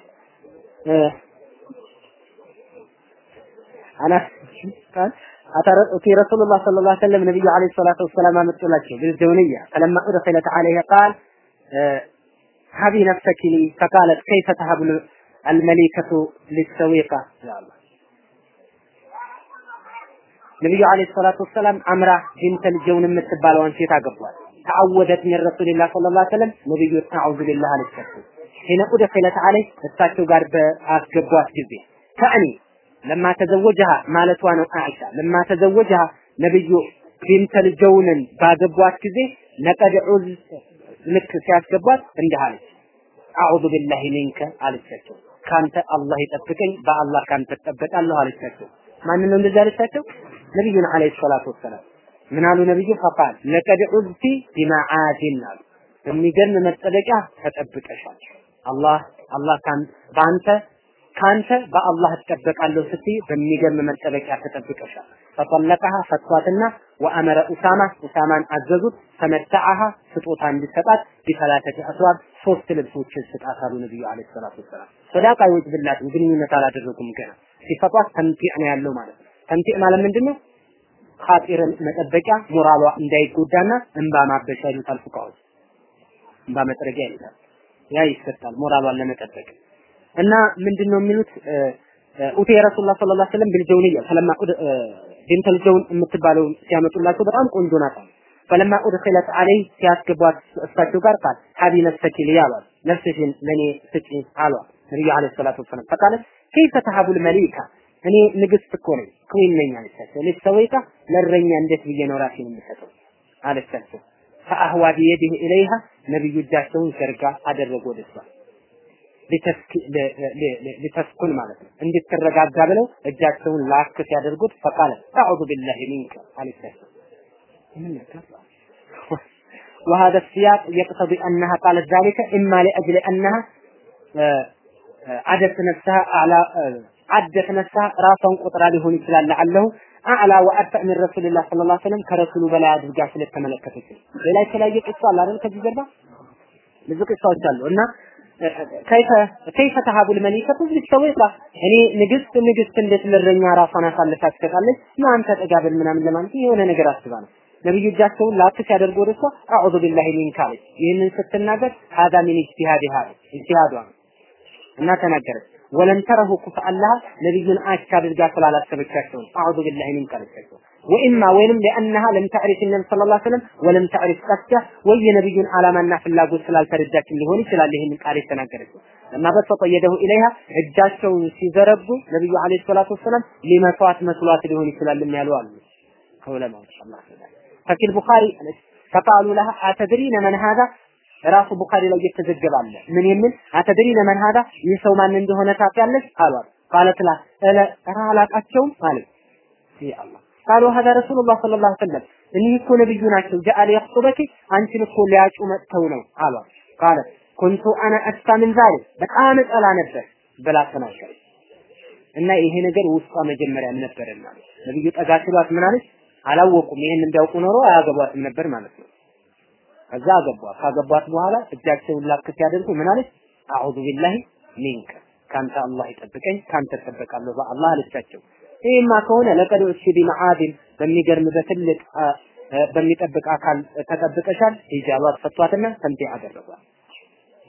አና قال أتى رسول الله صلى الله عليه وسلم النبي عليه الصلاة والسلام አመጡላቸው بالجونية فلما أدخلت عليه قال ሀቢ ነፍሰኪ ሊ ፈቃለት ከይፈ ተሀብሉ አልመሊከቱ ሊሰዊቃ ይላሉ። ነቢዩ ዓለይሂ ሰላቱ ወሰላም አምራ ቢንተል ጀውን የምትባለውን ሴት አገቧል። ተዓወደት ሚን ረሱሊላህ ሰለላሁ ዐለይሂ ወሰለም ነቢዩ አዑዙ ቢላህ አለቻቸው። ሒነ ኡድኺለት ዐለይህ እሳቸው ጋር በአስገቧት ጊዜ ከእኔ ለማ ተዘወጀሃ ማለቷ ነው አይሻ ለማ ተዘወጀሃ ነቢዩ ቢንተል ጀውንን ባገቧት ጊዜ ለቀድ ዑዝ ልክ ሲያስገባት እንዲህ አለች፣ አዑዙ ቢላሂ ሚንከ አለቻቸው። ካንተ አላህ ይጠብቀኝ፣ በአላህ ካንተ እጠበቃለሁ አለቻቸው። ማንን ነው እንደዚህ አለቻቸው? ነቢዩን አለይሂ ሰላቱ ወሰላም ምን አሉ ነብዩ? ፈቃል ለቀድ ዑዝቲ ቢመዓድን አሉ። በሚገርም መጠበቂያ ተጠብቀሻል። አላህ አላህ በአንተ ካንተ በአላህ እጠበቃለሁ ስትይ በሚገርም መጠበቂያ ተጠብቀሻል። ፈጠለቀሃ ፈቷትና ወአመረ ኡሳማ ኡሳማን አዘዙት ፈመተዐሃ ስጦታ እንዲሰጣት ቢሰላተቲ አስዋብ ሶስት ልብሶችን ስጣት አሉ ነብዩ አለይሂ ሰላቱ ወሰላም። ሰዳቃ አይወጅብላትም፣ ግንኙነት አላደረጉም ገና። ሲፈቷት ተምቲዕ ነው ያለው ማለት ነው። ተምቲዕ ማለት ምንድነው? ኻጢርን መጠበቂያ ሞራሏ እንዳይጎዳና እንባ ማበሻ ይሉታል ፉቃዎች። እንባ መጥረጊያ ይሉታል። ያ ይሰጣል ሞራሏን ለመጠበቅ እና ምንድነው የሚሉት ኡቴ ረሱላህ ሰለላሁ ዐለይሂ ወሰለም ቢልጀውንያ ፈለማ ቢንተል ጀውን የምትባለው ሲያመጡላቸው በጣም ቆንጆ ናት። ፈለማ ኡድኺለት ዐለይ ሲያስገቧት እሳቸው ጋር ቃል ሀቢ ነፍሰኪ ልይ ነፍስሽን ለእኔ ስጪ አሏት ነቢዩ ዐለይሂ ሰላቱ ወሰላም። ፈቃለት ከይፈ ተሀቡል መሊካ እኔ ንግስት እኮ ነኝ ክዊን ነኝ አለቻቸው። ልትሰወይቃ ለእረኛ እንዴት ብዬ ነው ራሴን የምሰጠው አለቻቸው። ፈአህዋ ቢየዲህ ኢለይሃ ነቢዩ እጃቸውን ዘርጋ አደረጉ ወደ ሊተስኩን ማለት ነው እንድትረጋጋ ብለው እጃቸውን ላክ ሲያደርጉት ፈቃለ አዑዙ ቢላሂ ሚንከ አለቻቸው። وهذا السياق يقتضي أنها قالت ذلك إما لأجل أنها عدت نفسها أعلى عدت نفسها راسا قطرا ሊሆን ይችላል لعله أعلى وأرفع من رسول الله صلى الله عليه وسلم ከረሱሉ በላይ አድርጋ ስለተመለከተች ሌላ የተለያየ ቅሷ አለ አይደል ከዚህ ጀርባ ብዙ ቅሷዎች አሉ እና ከይፈ ከይፈ ተሃቡል መሊከቱ ቢሰወይታ እኔ ንግስት ንግስት እንዴት ለረኛ ራሷን አሳልፋ ትሰጣለች? እናንተ ጠጋብል ምናምን ለማለት የሆነ ነገር አስባ ነው። ነብዩ እጃቸውን ላክ ሲያደርጉ ወደ እሷ አዑዙ ቢላሂ ሚንካ አለች። ይህንን ስትናገር ሀዛ ሚን ኢጅቲሃዲሃ ኢጅቲሃዷ እና ተናገረች። ወለም ተረሁ ኩፍአላህ ነብዩን አቻ አድርጋ ስላላሰበቻቸው አዑዙ ቢላሂ ሚንካ አለቻቸው። ወኢማ ወይንም ለአነሃ ለም ተዕሪፍ ነቢ ሰለላሁ ዐለይሂ ወሰለም ወለም ተዕሪፍ ቀስዳ ወይ የነብዩን ዓላማና ፍላጎት ስላልተረዳችም ሊሆን ይችላል ይህንን ቃል የተናገረችው። እና በሰጠ የደሁ ኢለይሃ እጃቸውን ሲዘረጉ ነብዩ አለይሂ ሰላቱ ወሰላም ሊመቷት መስሏት ሊሆን ይችላል ያሉ አሉ። ከዑለማዎች አላህ ፈፊል ቡኻሪ ፈቃሉ ለሃ አተድሪነ መን ሀዛ ራሱ ቡኻሪ ላይ የተዘገባለ ምን የሚል? አተድሪነ መን ሀዛ ይህ ማን እንደሆነ ታውቂያለሽ? አሏት። ቃለት ላ እለ ራ አላቃቸውም? አለች። አላህ። ቃሉ ሀዛ ረሱሉላህ ሰለላሁ ዐለይሂ ወሰለም እኒህ እኮ ነብዩ ናቸው። ጀአለ የኽጡበኪ አንቺን እኮ ሊያጩ መጥተው ነው አሏት። ቃለት ኩንቱ አነ አስፋ ምን ዛሬ በጣም እጠላ ነበር ብላ ተናገረች። እና ይሄ ነገር ውስጧ መጀመሪያም ነበርና ነብዩ ጠጋ ሲሏት ምን አለች? አላወቁም። ይሄን እንዲያውቁ ኖሮ አያገቧትም ነበር ማለት ነው ከዛ አገቧት ካገቧት በኋላ እጃቸውን ላክ ሲያደርጉ ምን አለች? አዑዙ ቢላሂ ሚንከ ካንተ አላህ ይጠብቀኝ ካንተ እጠበቃለሁ በአላህ አለቻቸው። ይህማ ከሆነ ለቀድ ኡሽዲ መዓድን በሚገርም በትልቅ በሚጠብቅ አካል ተጠብቀሻል። ሂጃባ ፈቷትና ሰምቴ አደረጓል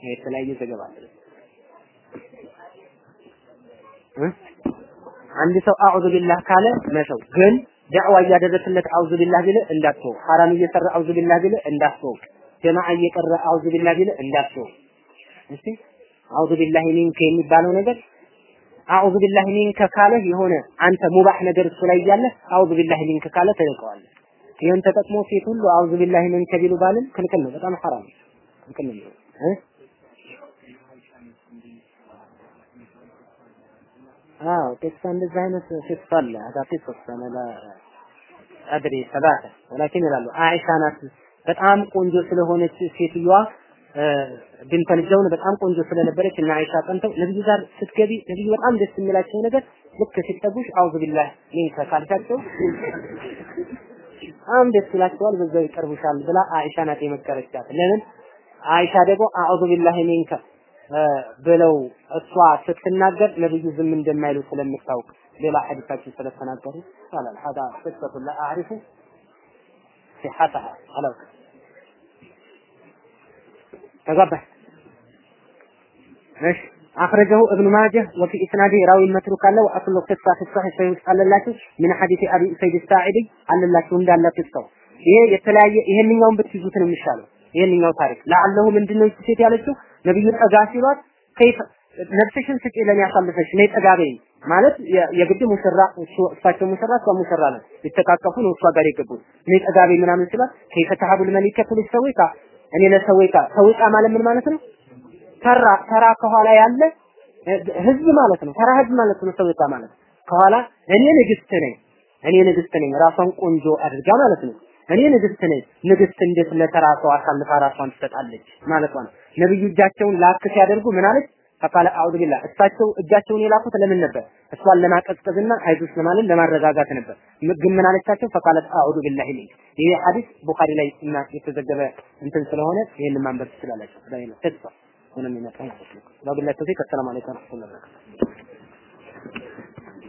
የተለያየ ዘገባ አለ። አንድ ሰው አዑዙ ቢላህ ካለ መተው ግን ዳዕዋ እያደረክለት አውዙ ቢላህ ቢለ እንዳትተው፣ ሐራም እየሰራ አውዙ ቢላህ ቢለ እንዳትተው፣ ገና እየቀረ አውዝ ቢላ ቢል እንዳትሰው እሺ አውዝ ቢላሂ ሚንከ የሚባለው ነገር አዑዙ ቢላሂ ሚንከ ካለ የሆነ አንተ ሙባህ ነገር እሱ ላይ እያለ አዑዙ ቢላሂ ሚንከ ካለ ተልቀዋል። ይህን ተጠቅሞ ሴት ሁሉ አዑዙ ቢላሂ ሚንከ ቢሉ ባልን ክልክል ነው፣ በጣም ሐራም ክልክል ነው እ? አዎ ቴክስታ እንደዚህ አይነት ቴክስት አለ። አዳቴ ቴክስት አለ ሰባተ። ወላኪን ይላሉ አይሻ በጣም ቆንጆ ስለሆነች ሴትዮዋ ቢንተል በጣም ቆንጆ ስለነበረች እና አይሻ ቀንተው ነብዩ ጋር ስትገቢ ነብዩ በጣም ደስ የሚላቸው ነገር ልክ ሲጠጉሽ አውዙ ቢላህ ሚንከ ካልሻቸው በጣም ደስ ይላቸዋል በዛው ይቀርቡሻል ብላ አይሻ ናት የመከረቻት። ለምን? አይሻ ደግሞ አዑዙ ቢላህ ሚንከ ብለው እሷ ስትናገር ነብዩ ዝም እንደማይሉ ስለምታውቅ ሌላ ሐዲሳችን ስለተናገሩ ይባላል ሀዳ ቅሰቱ ላ አዕሪፉ አላውቅም ተጋባሽ እሺ። አخرجه ابن ماجه وفي اسناده راوي متروك አለ واصل القصه في الصحيح صحيح አለላችሁ። من حديث ابي سعيد الساعدي አለላችሁ እንዳለ ቅصው ይሄ የተለያየ ይሄንኛውን ብትይዙት ነው የሚሻለው። ይሄንኛው ታሪክ። ለአለሁ ምንድነው ሴት ያለችው? ነብዩ ጠጋ ሲሏት ከይፈ ነፍስሽን ስጪ ለኔ ያሳልፈሽ ነይ ጠጋ ማለት የግድ ሙሽራ እሳቸው ሙሽራ እሷ ሙሽራ ነው ሊተቃቀፉ ነው እሷ ጋር የገቡት። ነይ ጠጋ ምናምን ሲሏት ከይፈ ተሐቡል መሊከቱ ሊሰዊካ እኔ ለሰዊካ ሰዊቃ ማለት ምን ማለት ነው? ተራ ተራ ከኋላ ያለ ህዝብ ማለት ነው። ተራ ህዝብ ማለት ነው ሰዊቃ ማለት። ከኋላ እኔ ንግስት ነኝ። እኔ ንግስት ነኝ። ራሷን ቆንጆ አድርጋ ማለት ነው። እኔ ንግስት ነኝ። ንግስት እንዴት ለተራ ሰው አሳልፋ ራሷን ትሰጣለች ማለቷ ነው። ነብዩ እጃቸውን ላክ ሲያደርጉ ምን አለች ፈቃለ አዑዙ ቢላህ እሳቸው እጃቸውን የላኩት ለምን ነበር? እሷን ለማቀዝቀዝና አይዞሽ ለማለት ለማረጋጋት ነበር። ግን ምን አለቻቸው? ፈቃለት አዑዙ ቢላህ ሚንክ። ይሄ ሐዲስ ቡኻሪ ላይ እና የተዘገበ እንትን ስለሆነ ይሄን ማንበብ ትችላላችሁ። ባይነ ተስፋ ሆነ የሚመጣ ማለት ነው። ወቢላሂ ተውፊቅ። አሰላሙ አለይኩም ወበረካቱሁ